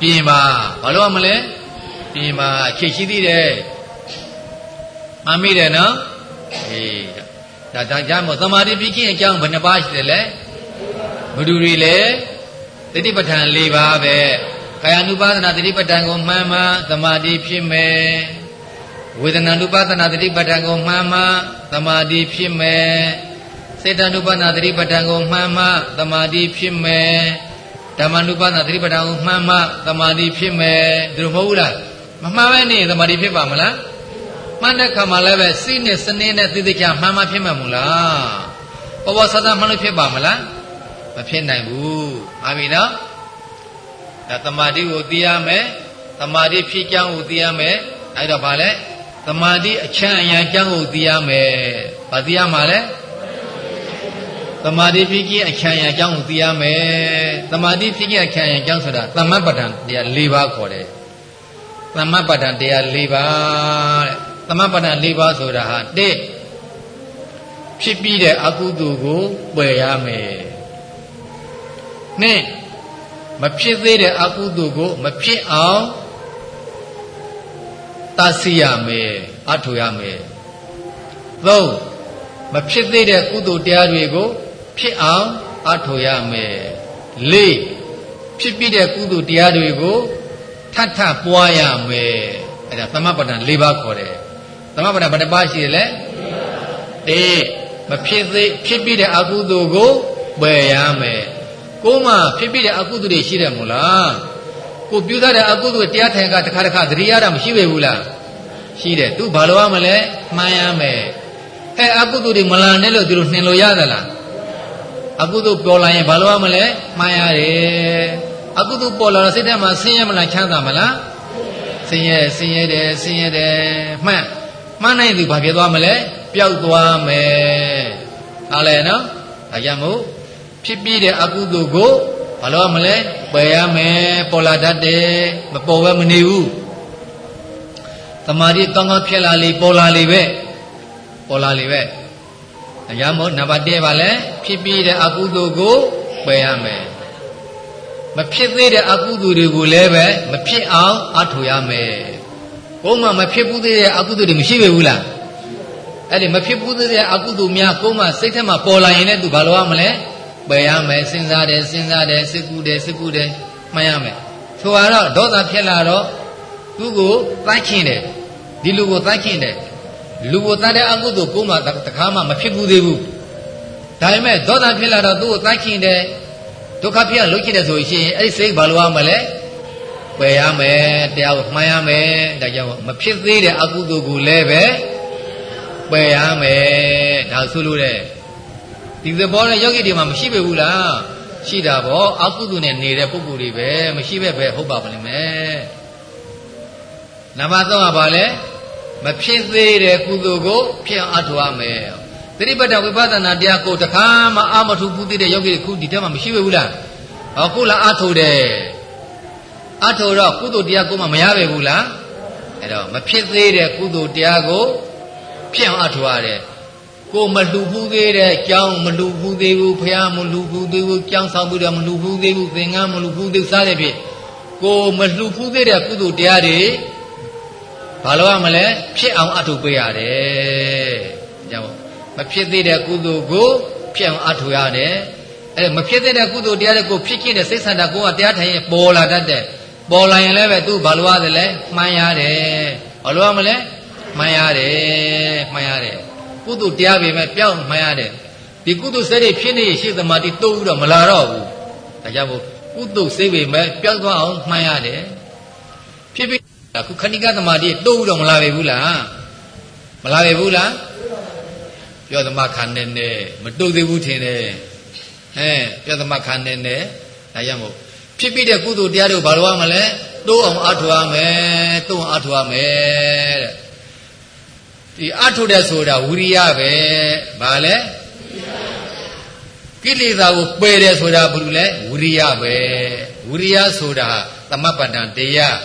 ပြင်ပါဘာလို့မလဲပြင်ပါအခြေရှိသေးတယ်မမိတယ်နော်အေးဒါဒါကြောင့်မို့သမာဓိပြည့်အကြောင်းဘယ်နှပါးရှိတယ်လဲဘဒူတွေလဲတတိပဋ္ဌာန်၄ပါးပဲကာယ ानु ပါဒနာတတိပဋ္ဌာန်ကိုမှန်မှသမာဓိဖြစ်မယ်ဝေဒနာ ानु ပါဒနာတတိပဋ္ဌာန်ကိုမှန်မှသမာဓိဖြစ်မယ်စေတ ानु ပါဒနာတတိပဋ္ဌာန်ကိုမှန်မှသမာဓိဖြစ်မယ် ဓမ္မ ानु ပါဒနာတတိပဋ္ဌာန်ကိုမှန်မှသမာဓိဖြစ်မယ်ဒီလိုမဟုတ်ဘူးလားမမှန်ပဲနေသမာဓိဖြစ်ပါမလားမှန်တဲ့ခါမှလည်းပဲစိနဲ့စနေနဲ့သိသိချာမှန်မှဖြစ်မှာမို့လားဘဝဆသမှန်လို့ဖြစ်ပါမလားမဖြစ်နိုင်ဘူးအာမီနော်ဒါသမာဓိကိုသိရမယ်သမာဓိဖြစ်ကြောင်းကိုသိရမယ်အဲ့တော့ဗာလဲသမာဓိအချမ်းအယံကြောင်းကိုသိရမယ်ဗာသိရမှာလဲ သမာဓိဖြစ်ခြင်းအချမ်းအယံကြောင်းကိုသိရမယ်သမာဓိဖြစ်ခြင်းအချမ်းအယံကြောင်းဆိုတာသမတ်ပဋ္ဌာန်တရား၄ပါးခေါ်တယ်သမတ်ပဋ္ဌာန်တရား၄ပါးတဲ့သမတ်ပဋ္ဌာန်၄ပါးဆိုတာဟာတစ်ဖြစ်ပြီးတဲ့အကုသိုလ်ကိုပယ်ရမယ်နှစ်မဖြစ်သေးတဲ့အကုသိုလ်ကိုမဖြစ်အောင်တသိရမယ်အထောရမယ်သုံးမဖြစ်သေးတဲ့ကုသိုလ်တရားတွေကို ဖြစ်အောင်အထောရမယ်လေးဖြစ်ပြီးတဲ့ကုသိုလ်တရားတွေကိုထပ်ထပ်ပွားရမယ်အဲ့ဒါသမပဒံ၄ပါးခေါ်တယ်သမပဒံဘယ်နှပါးရှိတယ်လဲတေမဖြစ်သေးဖြစ်ပြီးတဲ့အကုသိုလ်ကိုပယ်ရမယ်ကိုမှဖြစ်ပြီးတဲ့အကုသိုလ်တွေရှိတယ်မို့လားကိုပြုထားတဲ့အကုသိုလ်တရားထိုင်ကတစ်ခါတစ်ခါသတိရတာမရှိပေဘူးလားရှိတယ်သူဘာလို့ရမလဲမှန်ရမယ်အဲအကုသိုလ်တွေမလာနဲ့လို့သူတို့နှင်လို့ရသလား အကုသိုလ်ပေါ်လာရင်ဘာလို့ရမလဲမှန်ရတယ်အကုသိုလ်ပေါ်လာတော့စိတ်ထဲမှာဆင်းရဲမလားချမ်းသာမလားဆင်းရဲဆင်းရဲတယ်ဆင်းရဲတယ်မှန်မှန်နိုင်သူဘာဖြစ်သွားမလဲပျောက်သွားမယ်ဟာလဲနော်ဒါကြောင့်မို့ဖြစ်ပြီးတဲ့အကုသိုလ်ကိုဘာလို့မလဲပယ်ရမယ်ပေါ်လာတတ်တယ်မပေါ်ဘဲမနေဘူးတမာတိကောင်းကောင်းဖြစ်လာလေပေါ်လာလေပဲပေါ်လာလေပဲ ဒါကြောင့်မို့နံပါတ်1ပါလဲဖြစ်ပြီးတဲ့အကုသိုလ်ကိုပယ်ရမယ်မဖြစ်သေးတဲ့အကုသိုလ်တွေကိုလည်းပဲမဖြစ်အောင်အထောရမယ်ဘုံမှာမဖြစ်ဘူးသေးတဲ့အကုသိုလ်တွေမရှိပေဘူးလားအဲ့ဒီမဖြစ်ဘူးသေးတဲ့အကုသိုလ်များကိုယ်မှစိတ်ထဲမှာပေါ်လာရင်လည်းသူဘာလို့ရမလဲပယ်ရမယ်စဉ်းစားတယ်စဉ်းစားတယ်စိတ်ကူးတယ်စိတ်ကူးတယ်မှန်ရမယ်ဆိုတော့ဒေါသဖြစ်လာတော့သူ့ကိုတတ်ခင်တယ်ဒီလူကိုတတ်ခင်တယ် လူကိုတတ်တဲ့အကုသိုလ်ကိုယ်မှတခါမှမဖြစ်ဘူးသေးဘူးဒါပေမဲ့ဒေါသဖြစ်လာတော့သူ့ကိုတတ်ခင်တယ်ဒုက္ခဖြစ်အောင်လုပ်ချင်တယ်ဆိုရင်အဲ့ဒီစိတ်ဘာလို့ရမလဲပယ်ရမယ်တရားကိုမှန်ရမယ်ဒါကြောင့်မဖြစ်သေးတဲ့အကုသိုလ်ကိုလည်းပဲပယ်ရမယ်ဒါဆိုလို့တဲ့ဒီသဘောနဲ့ယောဂီတွေမှာမရှိပဲဘူးလားရှိတာဗောအကုသိုလ်နဲ့နေတဲ့ပုဂ္ဂိုလ်တွေပဲမရှိပဲပဲဟုတ်ပါပါလိမ့်မယ်နံပါတ်3ကဘာလဲ မဖြစ်သေးတဲ့ကုသိုလ်ကိုဖြစ်အောင်အထောက်ရမယ်သတိပဋ္ဌာဝိပဿနာတရားကိုတခါမှအာမထုဘူးသေးတဲ့ယောဂီတွေခုဒီထဲမှာမရှိပဲဘူးလားဟောခုလားအထောက်တယ်အထောက်တော့ကုသိုလ်တရားကိုမှမရပဲဘူးလားအဲ့တော့မဖြစ်သေးတဲ့ကုသိုလ်တရားကိုဖြစ်အောင်အထောက်ရတယ်ကိုမလှူဘူးသေးတဲ့ကြောင်းမလှူဘူးသေးဘူးဖះမလှူဘူးသေးဘူးကြောင်းဆောင်ပြီးတော့မလှူဘူးသေးဘူးသင်္ကန်းမလှူဘူးသေးစားတဲ့ဖြင့်ကိုမလှူဘူးသေးတဲ့ကုသိုလ်တရားတွေ ဘာလို့ရမလဲဖြစ်အောင်အထုပေးရတယ်ကြောင့်မဖြစ်သေးတဲ့ကုသိုလ်ကိုဖြစ်အောင်အထုရတယ်အဲမဖြစ်သေးတဲ့ကုသိုလ်တရားတွေကိုဖြစ်ခြင်းတဲ့စိတ်ဆန္ဒကိုကတရားထိုင်ရင်ပေါ်လာတတ်တယ်ပေါ်လာရင်လည်းပဲသူဘာလို့ရတယ်လဲမှန်ရတယ်ဘာလို့ရမလဲမှန်ရတယ်မှန်ရတယ်ကုသိုလ်တရားပဲမဲ့ပြောင်းမှန်ရတယ်ဒီကုသိုလ်စိတ်တွေဖြစ်နေရှိသမာဓိတိုးပြီးတော့မလာတော့ဘူးဒါကြောင့်မို့ကုသိုလ်စိတ်ပဲမဲ့ပြောင်းသွားအောင်မှန်ရတယ်ဖြစ်ပြီး အခုခဏိကသမာဓိတိုးပြီးတော့မလာပဲဘူးလားမလာပဲဘူးလားပြောသမခန္နေနဲ့မတိုးသေးဘူးထင်တယ်အဲပြောသမခန္နေနဲ့ဒါကြောင့်မို့ဖြစ်ပြီးတဲ့ကုသိုလ်တရားတို့ဘာလို့ရမလဲတိုးအောင်အထောက်ရမယ်တိုးအောင်အထောက်ရမယ်တဲ့ဒီအထုတ်တဲ့ဆိုတာဝိရိယပဲဘာလဲကိလေသာကိုပယ်တယ်ဆိုတာဘာလို့လဲဝိရိယပဲဝိရိယဆိုတာသမပ္ပတံတရား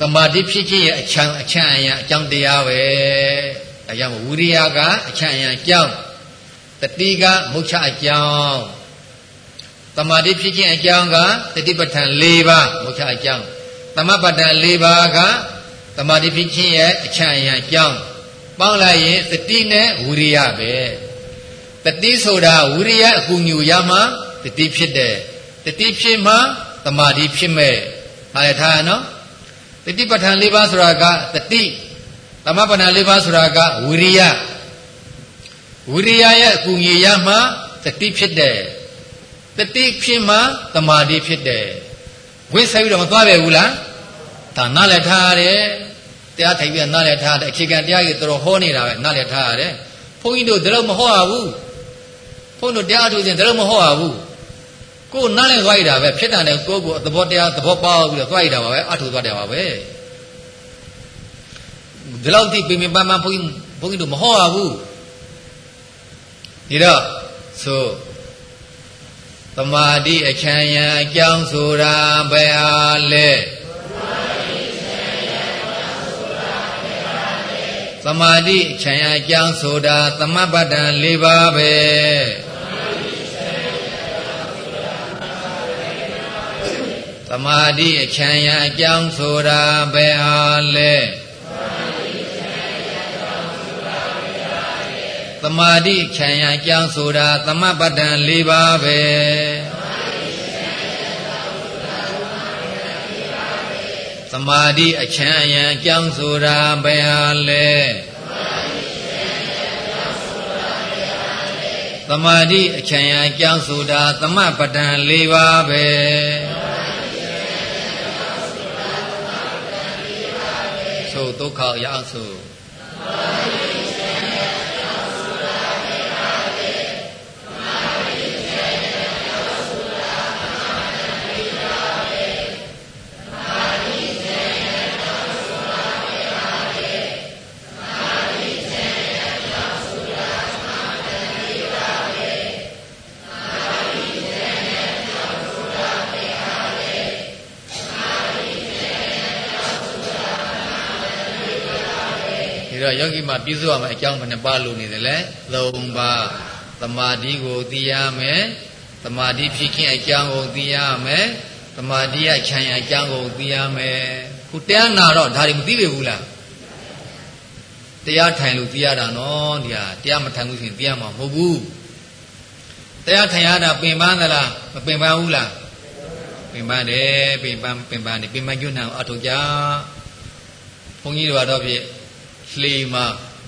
သမာဓိဖြစ်ခြင်းရဲ့အချမ်းအချမ်းအယံအကြောင်းတရားပဲဒါကြောင့်ဝိရိယကအချမ်းအယံအကြောင်းတတိကမုတ်ချအကြောင်းသမာဓိဖြစ်ခြင်းအကြောင်းကတတိပဋ္ဌာန်၄ပါးမုတ်ချအကြောင်းသမပ္ပတံ၄ပါးကတမာတိဖြစ်ခြင်းရဲ့အချမ်းအယံအကြောင်းပေါင်းလိုက်ရင်တတိနဲ့ဝိရိယပဲတတိဆိုတာဝိရိယအကူညူရမှတတိဖြစ်တယ်တတိဖြစ်မှတမာတိဖြစ်မဲ့ဟာရထားနော် တတိပဋ္ဌာန်၄ပါးဆိုတာကတတိသမပဋ္ဌာန်၄ပါးဆိုတာကဝိရိယဝိရိယရဲ့အကူညူရမှတတိဖြစ်တယ်တတိဖြစ်မှတမာတိဖြစ်တယ်ဝိဆိုင်ပြီးတော့မသွားပဲဘူးလားဒါနားလည်ထားရတယ်တရားထိုင်ပြီးနားလည်ထားတယ်အခြေခံတရားကြီးတော်တော်ဟောနေတာပဲနားလည်ထားရတယ်ဘုန်းကြီးတို့ဒါတော့မဟောရဘူးဘုန်းတို့တရားထုတ်ခြင်းဒါတော့မဟောရဘူး ကိုယ်နားလည်သွားရတာပဲဖြစ်တာနဲ့ကိုယ်ကိုသဘောတရားသဘောပေါက်ပြီးတော့သွားရတာပါပဲအထုတ်သွားတယ်ပါပဲဒီလောက်တိပင်ပင်ပန်းပန်းဘုန်းကြီးဘုန်းကြီးတို့မဟောရဘူးဒီတော့ဆိုသမာဓိအချမ်းရံအကြောင်းဆိုတာဘယ်အားလဲသမာဓိခြံရအကြောင်းဆိုတာသမပတ္တန်၄ပါးပဲ သမာဓိအချံရအကြောင်းဆိုတာဘယ်အားလဲသမာဓိခြံရအကြောင်းဆိုတာသမပတ္တန်၄ပါးပဲသမာဓိအချမ်းအယံအကြောင်းဆိုတာဘယ်ဟာလဲသမာဓိအချမ်းယံအကြောင်းဆိုတာသမပဒံ၄ပါးပဲ ဒုက္ခရောက် တော့ယောဂီမှာပြည့်စုံရမယ့်အကြောင်းဘယ်နှပါလို့နေတယ်လဲ၃ပါးသမာဓိကိုသိရမယ်သမာဓိဖြစ်ခြင်းအကြောင်းကိုသိရမယ်သမာဓိရခြံရအကြောင်းကိုသိရမယ်ခုတရားနာတော့ဒါတွေမသိပေဘူးလားတရားထိုင်လို့သိရတာနော်ဒီဟာတရားမထိုင်ဘူးဆိုရင်သိရမှာမဟုတ်ဘူးတရားထိုင်ရတာပင်ပန်းသလားမပင်ပန်းဘူးလားပင်ပန်းတယ်ပင်ပန်းပင်ပန်းနေပင်ပန်းကျွန်းနာအထောက်ကြဘုန်းကြီးတို့ကတော့ဖြစ် လှေမှာ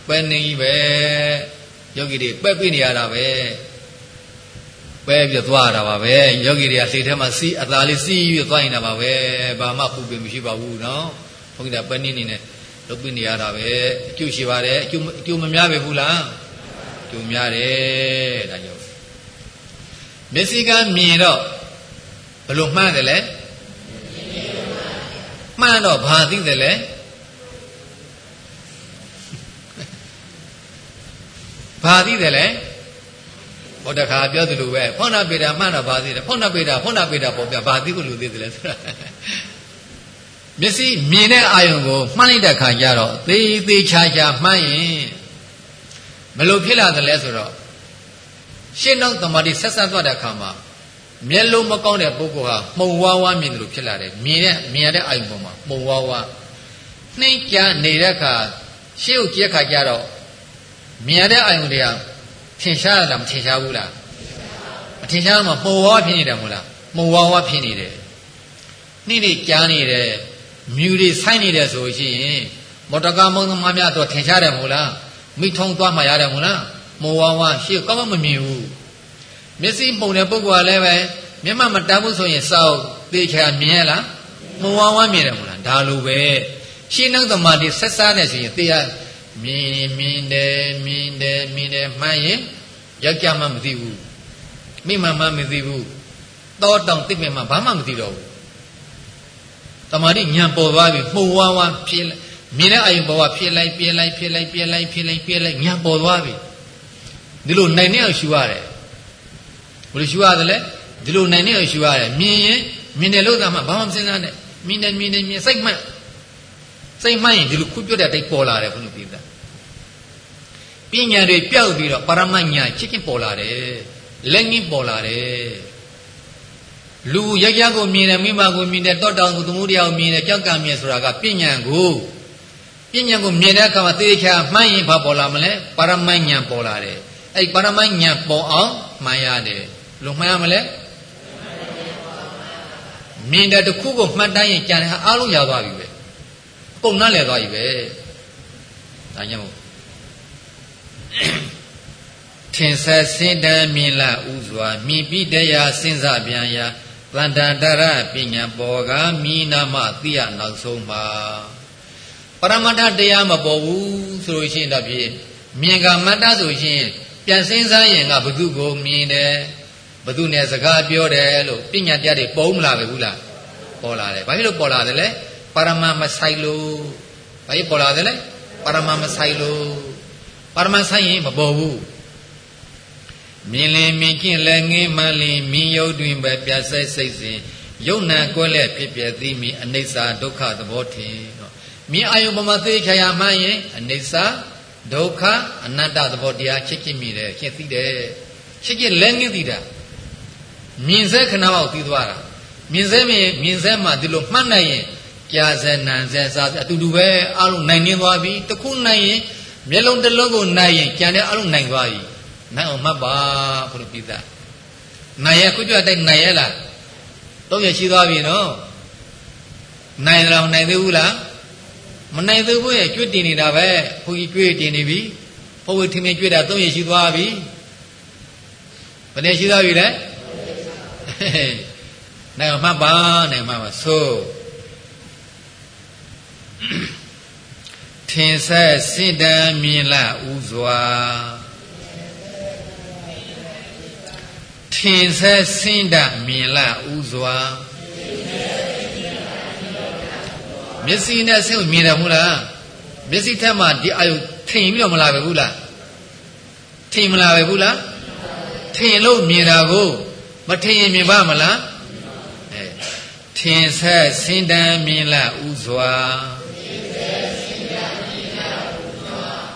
ပဲနေပဲယောဂီတွေပက်ပြနေရတာပဲပဲပြသွားတာပါပဲယောဂီတွေကလှေထဲမှာစီးအသာလေးစီးပြီးသွားနေတာပါပဲဘာမှပူပင်မရှိပါဘူးနော်ဘုန်းကြီးကပဲနေနေနဲ့လုပ်ပြနေရတာပဲအကျိုးရှိပါတယ်အကျိုးအကျိုးမများပဲဘူးလားကြုံများတယ်ဒါကြောင့်မျက်စိကမြင်တော့ဘလို့မှန်းတယ်လဲမှန်းတော့ဘာသိတယ်လဲ ဘာသိတယ်လဲဟောတခါပြောသလိုပဲဖောဏပေတာမှန်တော့ဘာသိတယ်ဖောဏပေတာဖောဏပေတာပေါ့ဗျာဘာသိကိုလူသိတယ်လဲဆိုတာမျက်စိမြင်တဲ့အာယုံကိုမှန်းလိုက်တဲ့ခါကျတော့သေးသေးချာချာမှန်းရင်မလို့ဖြစ်လာတယ်လဲဆိုတော့ရှင်းနောက်တမာတိဆက်ဆက်သွားတဲ့အခါမှာမျက်လုံးမကောင်းတဲ့ပုဂ္ဂိုလ်ဟာမှုံဝါးဝါးမြင်တယ်လို့ဖြစ်လာတယ်မြင်တဲ့မြင်ရတဲ့အာယုံပေါ်မှာမှုံဝါးဝါးနှိမ့်ကြနေတဲ့အခါရှေ့ကိုကြည့်ခါကျတော့ မြင်ရတဲ့အာယုံတွေကထင်ရှားလားမထင်ရှားဘူးလားမထင်ရှားမှမှုံဝါးဖြစ်နေတယ်မို့လားမှုံဝါးဝါးဖြစ်နေတယ်နှိမ့်နေကြားနေတယ်မြူတွေဆိုင်းနေတယ်ဆိုရှင်မော်တော်ကားမုံသမားများတော့ထင်ရှားတယ်မို့လားမိထုံသွားမှရတယ်မို့လားမှုံဝါးဝါးရှေ့ကောင်းမမြင်ဘူးမျက်စိမှုံတဲ့ပုဂ္ဂိုလ်ကလည်းပဲမျက်မှတ်မတမ်းဘူးဆိုရင်စောက်သေချာမြင်ရလားမှုံဝါးဝါးမြင်တယ်မို့လားဒါလိုပဲရှင်းနှုတ်သမားတွေဆက်စားနေဆိုရင်သေရ မြင်မြင်တယ်မြင်တယ်မြင်တယ်မှန်ရင်ယောက်ျားမှမသိဘူးမိမမှမသိဘူးတောတောင်သိမြင်မှဘာမှမသိတော့ဘူးတမာတိညံပေါ်သွားပြီမှုံဝါးဝါးဖြစ်မြင်တဲ့အာယုဘောကဖြစ်လိုက်ပြင်းလိုက်ဖြစ်လိုက်ပြင်းလိုက်ဖြစ်လိုက်ပြင်းလိုက်ညံပေါ်သွားပြီဒီလိုနိုင်နေအောင်ရှူရတယ်ဘယ်လိုရှူရတယ်လဲဒီလိုနိုင်နေအောင်ရှူရတယ်မြင်ရင်မြင်တယ်လို့သာမှဘာမှမစဉ်းစားနဲ့မြင်တယ်မြင်တယ်မြင်စိတ်မှတ်စိတ်မှတ်ရင်ဒီလိုခုပြတ်တဲ့အတိုင်းပေါ်လာတယ်ဘုလို့ပြောတာ ပညာတွေပျောက်ပြီးတော့ပရမညာချစ်ချင်းပေါ်လာတယ်လက်ငင်းပေါ်လာတယ်လူရကြကိုမြင်တယ်မိမကိုမြင်တယ်တောတောင်ကိုသမှုတရားကိုမြင်တယ်ကြောက်ကံမြင်ဆိုတာကပညာကိုပညာကိုမြင်တဲ့အခါမှာသေချာမှန်းရင်ဘာပေါ်လာမလဲပရမညာပေါ်လာတယ်အဲ့ပရမညာပေါ်အောင်မှန်ရတယ်လူမှန်ရမလဲမြင်တဲ့တစ်ခုကိုမှတ်တိုင်းရင်ကြံတဲ့အားလုံးရသွားပြီပဲအကုန်နှက်လဲသွားပြီပဲဒါကြောင့် ထင်ဆက်စင်တမ်းမြင်လာဥစွာမြင်ပြီးတရားစဉ်းစားပြန်ရာတန်တတရပညာပေါ်ကမိနာမသိရနောက်ဆုံးမှာပရမတ္ထတရားမပေါ်ဘူးဆိုလို့ရှိရင်တော့ဖြင့်မြင်ကမတ္တဆိုရှင်ပြန်စဉ်းစားရင်ကဘု து ကိုမြင်တယ်ဘု து နဲ့စကားပြောတယ်လို့ပညာတရားတွေပုံမလာပဲဘူးလားပေါ်လာတယ်ဘာဖြစ်လို့ပေါ်လာတယ်လဲပရမမဆိုင်လို့ဘာဖြစ်ပေါ်လာတယ်လဲပရမမဆိုင်လို့ ပရမဆိုင်ရင်မပေါ်ဘူးမြင်လင်မြင်ကျင့်လည်းငင်းမှလင်မြင်ယုတ်တွင်ပဲပြဆက်စိတ်စဉ်ယုံနာကွက်လက်ဖြစ်ပြသိမိအနိစ္စဒုက္ခသဘောထင်တော့မြင်အာယုံပမာသိချာရမှရင်အနိစ္စဒုက္ခအနတ္တသဘောတရားချစ်ချစ်မိတယ်ချစ်သိတယ်ချစ်ချစ်လည်းငင်းသိတာမြင်စေခဏပေါက်သိသွားတာမြင်စေမြင်မြင်စေမှဒီလိုမှတ်နိုင်ရင်ကြာစေနံစေစားအတူတူပဲအလုံးနိုင်နေသွားပြီတခုနိုင်ရင် မျက်လုံးတစ်လုံးကိုနိုင်ရင်ကြံတဲ့အလုံးနိုင်သွားပြီနိုင်အောင်မှတ်ပါဘုလိုပြတာနိုင်ရခုကြွတဲ့နိုင်ရလားတော့ရရှိသွားပြီနော်နိုင်တော့နိုင်သေးဘူးလားမနိုင်သေးဘူးရဲ့ကျွတ်တင်နေတာပဲဘုန်းကြီးကျွေးတင်နေပြီဘုန်းကြီးထင်မြင်ကျွေးတာသုံးရရှိသွားပြီဘယ်နဲ့ရှိသွားပြီလဲနိုင်အောင်မှတ်ပါနိုင်မှပါဆို ထင်ဆက်စင့်တမ်းမြင်လာဥစွာထင်ဆက်စင့်တမြင်လာဥစွာမျက်စိနဲ့ဆင်းကိုမြင်တယ်မဟုတ်လားမျက်စိထက်မှဒီအာယုထင်ပြီးတော့မလာပဲဘူးလားထင်မလာပဲဘူးလားထင်လို့မြင်တာကိုမထင်ရင်မြင်ပါမလားအဲထင်ဆက်စင်တန်းမြင်လာဥစွာ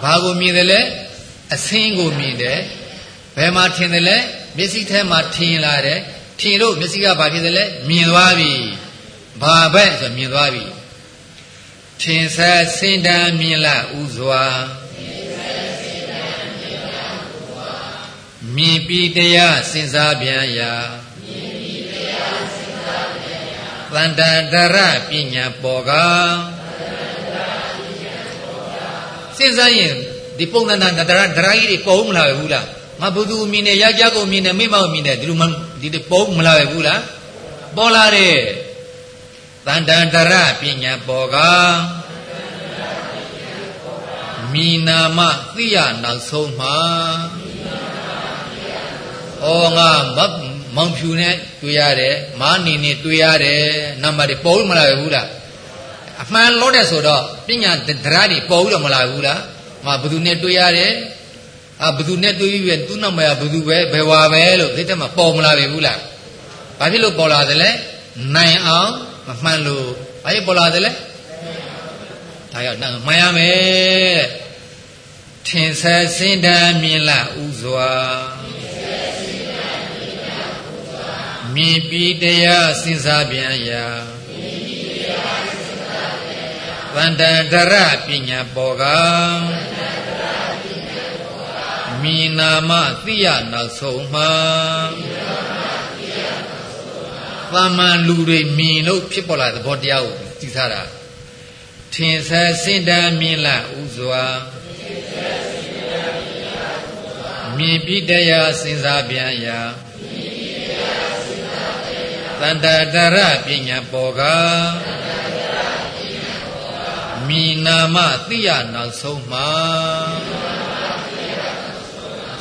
ဘာကိုမြင်တယ်လဲအစင်းကိုမြင်တယ်ဘယ်မှာထင်တယ်လဲမျက်စိထဲမှာထင်လာတယ်ထင်လို့မျက်စိကဘာဖြစ်တယ်လဲမြင်သွားပြီဘာပဲဆိုမြင်သွားပြီထင်ဆက်စင်တန်းမြင်လာဥစွာမြင်ပြီးတရားစဉ်းစားပြန်ရာတန်တတရပညာပေါ်က စဉ်းစားရင်ဒီပုံသဏ္ဍာန်တရဒရာကြီးတွေပုံမလာဘူးလားမဘုသူမြင်နေရကြကုန်မြင်နေမိမောက်မြင်နေဒီလိုမှဒီပုံမလာဘူးလားပေါ်လာတယ်တန်တန်တရပညာပေါ်ကမိနာမသိရနောက်ဆုံးမှာဩငါမောင်ဖြူနဲ့တွေ့ရတယ်မားနေနဲ့တွေ့ရတယ်နံပါတ်တွေပေါ်လို့မလာဘူးလား အမှန်လို့တဲ့ဆိုတော့ပညာတရားတွေပေါ်လို့မလာဘူးလားငါဘသူနဲ့တွေ့ရတယ်အာဘသူနဲ့တွေ့ပြီးပဲသူ့နောက်မှာဘသူပဲဘယ်ဝါပဲလို့သိတဲ့မှာပေါ်မလာပြီဘူးလားဘာဖြစ်လို့ပေါ်လာတယ်လဲနိုင်အောင်မမှန်လို့ဘာဖြစ်ပေါ်လာတယ်လဲဒါရောက်မှန်ရမယ်ထင်ဆဲစင်တမ်းမြင်လာဥစွာမြင်ပြီးတရားစဉ်းစားပြန်ရာ ဗန္တန္တရပညာပေါ်ကမိနာမသိရနောက်ဆုံးမှာသမ္မာလူတွေမြင်လို့ဖြစ်ပေါ်လာတဲ့ဘောတရားကိုသိစားတာထင်ဆဲစင်တမ်းမြင်လာဥစွာမြင်ပြီးတရားစဉ်းစားပြန်ရာတန္တတရပညာပေါ်က မိနာမသိရနောက်ဆုံးမှာ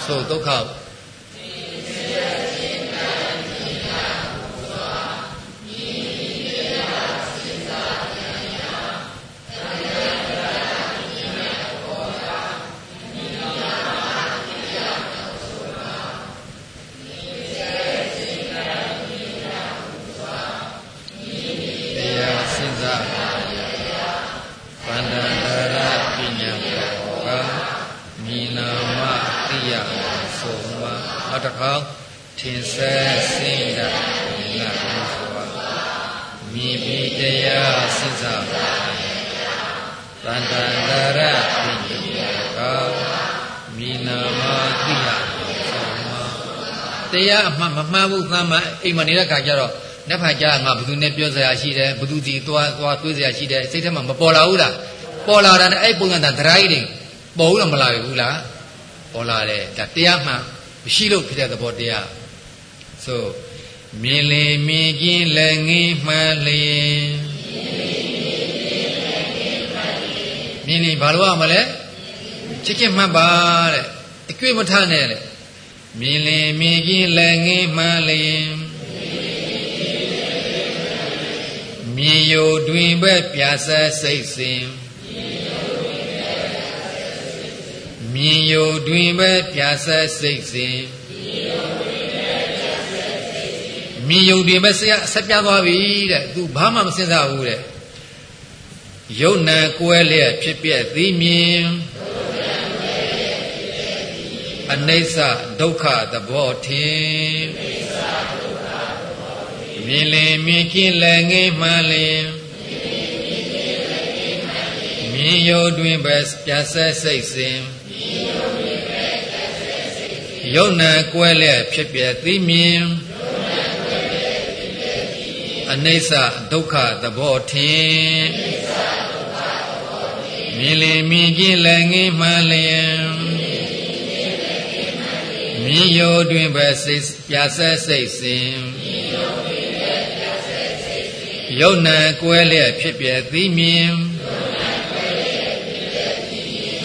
ဆိုဒုက္ခ ထင်ဆက်စင်တာမြတ်ဘုရားမြင်ပြီးတရားစဉ်းစားပါတန်တန်တရပိညကောမိနာမတိယတရားအမှန်မမှန်ဘူးသမ္မာအိမ်မှာနေတဲ့ခါကျတော့နှစ်ဖက်ကြားငါဘယ်သူနဲ့ပြောစရာရှိတယ်ဘယ်သူစီသွားသွားတွေးစရာရှိတယ်စိတ်ထဲမှာမပေါ်လာဘူးလားပေါ်လာတာနဲ့အဲ့ပုံစံတာဒရိုင်းတွေပေါ်ဘူးလားမလာဘူးလားပေါ်လာတယ်ဒါတရားမှန်မရှိလို့ဖြစ်တဲ့သဘောတရား ဆိုမြင်လေမြင်ကင်းလည်းငင်းမှန်လျင်မြင်နေဘာလို့ရမလဲချစ်ခင်မှတ်ပါတဲ့အကျွေးမထနဲ့လေမြင်လေမြင်ကင်းလည်းငင်းမှန်လျင်မြင်ယိုတွင်ပဲပြဆက်စိတ်စဉ်မြင်ယိုတွင်ပဲပြဆက်စိတ်စဉ် မြင်ယုံတွင်ပဲဆရာဆက်ပြသွားပြီတဲ့သူဘာမှမစဉ်းစားဘူးတဲ့ယုံနာကွဲလျက်ဖြစ်ပြသည်မြင်အနိစ္စဒုက္ခသဘောထင်မြင်လင်မြင်ကင်းလည်းငိမ့်မှန်လင်မြင်ယုံတွင်ပဲပြဆက်စိတ်စဉ်ယုံနာကွဲလျက်ဖြစ်ပြသည်မြင် အနိစ္စဒုက္ခသဘောထင်မြင်လင်မြင်ခြင်းလည်းငင်းမှန်လျင်မြင်ရောတွင်ပဲစိတ်ပြဆက်စိတ်စဉ်ယုံနာကွဲလျက်ဖြစ်ပြသည်မြင်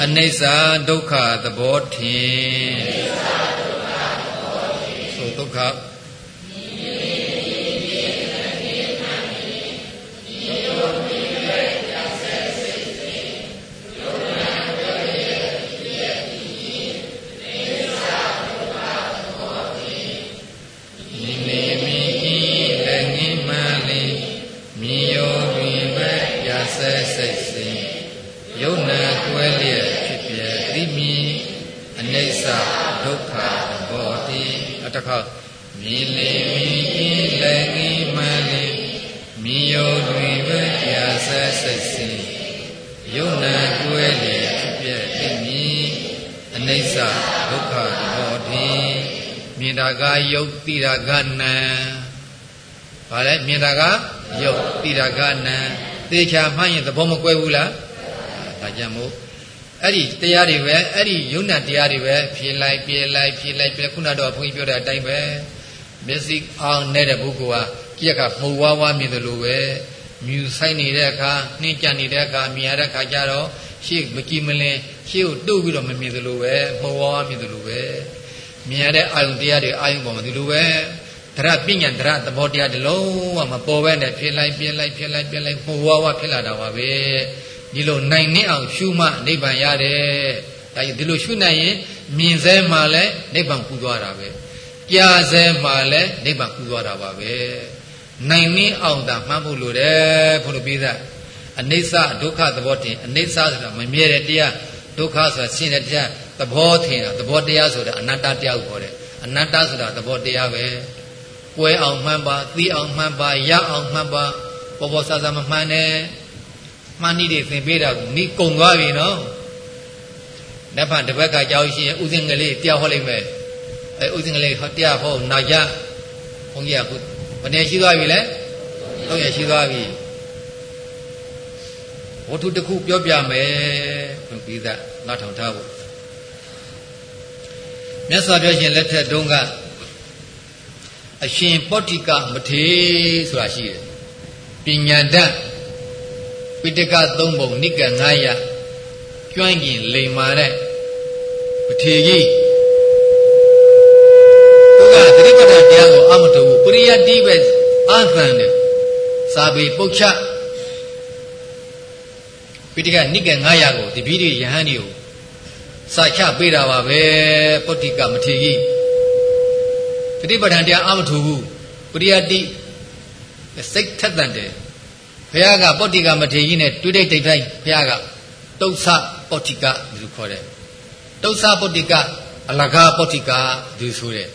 အနိစ္စဒုက္ခသဘောထင်ဆိုဒုက္ခ မြည်လေမြည်ကြီးလည်းငီးမှန်လေမြည်ယုံတွင်ပဲပြာဆက်ဆက်စီယုံနာကွဲလေဖြစ်ပြသိမြည်အနိစ္စဒုက္ခဘောတိမြင်တာကယုတ်တိတာကနံဘာလဲမြင်တာကယုတ်တိတာကနံသေချာမှန်းရင်သဘောမကွဲဘူးလားဒါကြောင့်မို့ အဲ့ဒီတရားတွေပဲအဲ့ဒီယုံနာတရားတွေပဲဖြေလိုက်ပြေလိုက်ဖြေလိုက်ပြေခုနတော့ဘုန်းကြီးပြောတဲ့အတိုင်းပဲမျက်စိအောင်နေတဲ့ပုဂ္ဂိုလ်ဟာကြက်ကမှုဝါးဝါမြင်တယ်လို့ပဲမြူဆိုင်နေတဲ့အခါနှင်းကြနေတဲ့အခါမြင်ရတဲ့အခါကျတော့ရှေ့မကြည့်မလင်းရှေ့ကိုတုတ်ပြီးတော့မမြင်တယ်လို့ပဲမှုဝါးဝါမြင်တယ်လို့ပဲမြင်ရတဲ့အာယုန်တရားတွေအာယုန်ပေါ်မှာဒီလိုပဲဒရပညာဒရသဘောတရားတလုံးဝမပေါ်ပဲနဲ့ဖြစ်လိုက်ပြင်းလိုက်ဖြစ်လိုက်ပြင်းလိုက်ဟိုဝါဝဖြစ်လာတာပါပဲ ဒီလိုနိုင်နေအောင်ရှုမှနိဗ္ဗာန်ရတယ်ဒါဒီလိုရှုနိုင်ရင်မြင်စဲမှလည်းနိဗ္ဗာန်ကူသွားတာပဲကြားစဲမှလည်းနိဗ္ဗာန်ကူသွားတာပါပဲနိုင်နေအောင်သာမှတ်ဖို့လိုတယ်ဘုလိုပြီးသားအနိစ္စဒုက္ခသဘောတင်အနိစ္စဆိုတာမမြဲတဲ့တရားဒုက္ခဆိုတာရှင်းတဲ့တရားသဘောထင်တာသဘောတရားဆိုတာအနတ္တတရားကိုခေါ်တယ်အနတ္တဆိုတာသဘောတရားပဲပွဲအောင်မှန်ပါသိအောင်မှန်ပါရအောင်မှန်ပါပေါ်ပေါ်ဆဆမမှန်နဲ့ မှန်နည်းတွေသင်ပေးတာကိုနီးကုံသွားပြီနော်နတ်ဖန်တစ်ဘက်ကကြောက်ရှိရင်ဥစဉ်ကလေးတရားဟောလိုက်မယ်အဲဥစဉ်ကလေးဟောတရားဟောနာကြဘုန်းကြီးကခုဘယ်နဲ့ရှိသွားပြီလဲတော့ရရှိသွားပြီဝတ္ထုတစ်ခုပြောပြမယ်ဘုပြီးသားငါထောင်ထားဖို့မြတ်စွာဘုရားရှင်လက်ထက်တုန်းကအရှင်ပောတိကမထေဆိုတာရှိတယ်ပညာတတ် ပိဋကသုံးပုံနိက900ကျွမ်းကျင်လိမ္မာတဲ့မထေကြီးသူကသတိပဋ္ဌာန်တရားကိုအမတူဘူးပရိယတ်တိပဲအာသန်တယ်စာပေပုတ်ချပိဋကနိက900ကိုတပည့်တွေယဟန်တွေကိုစာချပေးတာပါပဲပုတ္တိကမထေကြီးတတိပဋ္ဌာန်တရားအမထူဘူးပရိယတိစိတ်ထက်သန်တယ် ဘုရားကပုတ္တိကမထေကြီးနဲ့တွေ့တဲ့တိတ်တိုင်းဘုရားကတုတ်ဆပုတ္တိကလို့ခေါ်တယ်တုတ်ဆပုတ္တိကအလကားပုတ္တိကသူဆိုတယ်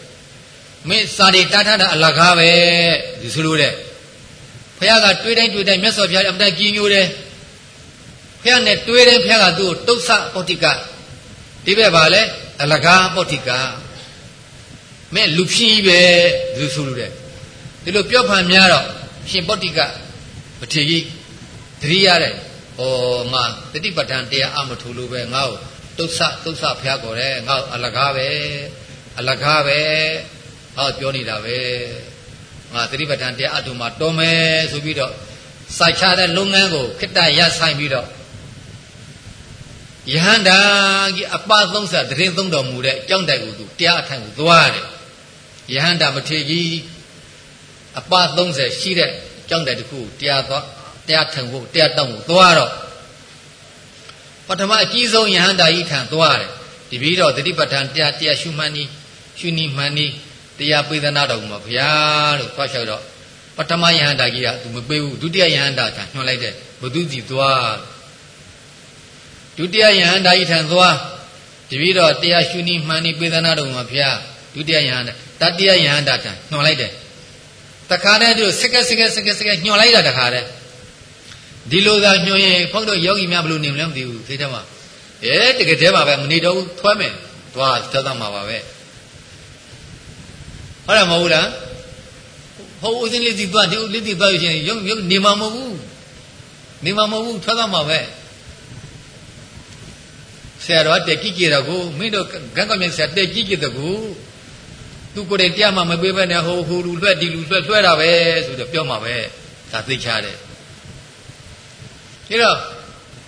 မင်းစာရီတားထားတာအလကားပဲသူဆိုလို့တဲ့ဘုရားကတွေ့တိုင်းတွေ့တိုင်းမြတ်စွာဘုရားအမှန်ကြီးညိုတယ်ဘုရားနဲ့တွေ့တယ်ဘုရားကသူ့ကိုတုတ်ဆပုတ္တိကဒီဘက်ပါလဲအလကားပုတ္တိကမဲ့လူဖြင်းကြီးပဲသူဆိုလို့တဲ့ဒီလိုပြောဖန်များတော့ရှင်ပုတ္တိက ပထေကြီးတတိရတဲ့ဩငါတတိပဋ္ဌာန်တရားအမထူလို့ပဲငါ့ကိုတုတ်ဆတုတ်ဆဖျားခေါ်တယ်ငါ့အလကားပဲအလကားပဲဟောပြောနေတာပဲငါတတိပဋ္ဌာန်တရားအတူမှာတော်မယ်ဆိုပြီးတော့စိုက်ချတဲ့လုပ်ငန်းကိုခိတ္တရဆိုင်ပြီးတော့ယဟန္တာကြီးအပ30တရင်သုံးတော်မူတဲ့အကြောင်းတိုင်ကိုသူတရားအထိုင်ကိုသွားတယ်ယဟန္တာမထေကြီးအပ30ရှိတဲ့အ ကြောင်းတိုင်တစ်ခုတရားသွားတရားထိုင်ဖို့တရားတောင်းဖို့သွားတော့ပထမအကြီးဆုံးယဟန္တာကြီးထံသွားတယ်ဒီပြီးတော့တတိပဋ္ဌာန်တရားတရားရှုမှန်နီးရှုနီးမှန်နီးတရားပေးသနာတော်မှာဘုရားလို့သွားလျှောက်တော့ပထမယဟန္တာကြီးကသူမပေးဘူးဒုတိယယဟန္တာကညွှန်လိုက်တယ်ဘုသူစီသွားဒုတိယယဟန္တာကြီးထံသွားတပည့်တော်တရားရှုနီးမှန်နီးပေးသနာတော်မှာဘုရားဒုတိယယဟန္တာတတိယယဟန္တာထံညွှန်လိုက်တယ် တခါတည်းသူစကစကစကစကညှော်လိုက်တာတခါတည်းဒီလိုသာညှော်ရင်ဘုန်းတော်ယောဂီများဘယ်လိုနေမလဲမသိဘူးသိတယ်မှာအဲတကယ်တည်းမှာပဲမနေတော့ဘူးထွဲမယ်သွားသက်သက်မှာပါပဲဟုတ်တယ်မဟုတ်ဘူးလားဟိုဦးစင်းလေးစီသွားဒီဦးလေးစီသွားရင်ရုပ်ရုပ်နေမှာမဟုတ်ဘူးနေမှာမဟုတ်ဘူးထွက်သွားမှာပဲဆရာတော်တက်ကြည့်ကြတော့ကိုမင်းတို့ဂန်းကောင်းမြတ်ဆရာတက်ကြည့်ကြတဲ့ကို သူကိုယ်တိုင်တရားမှမပေးဘဲနဲ့ဟိုဟိုလူလွှဲဒီလူလွှဲလွှဲတာပဲဆိုတော့ပြောမှာပဲဒါသိချတယ်ဒါတော့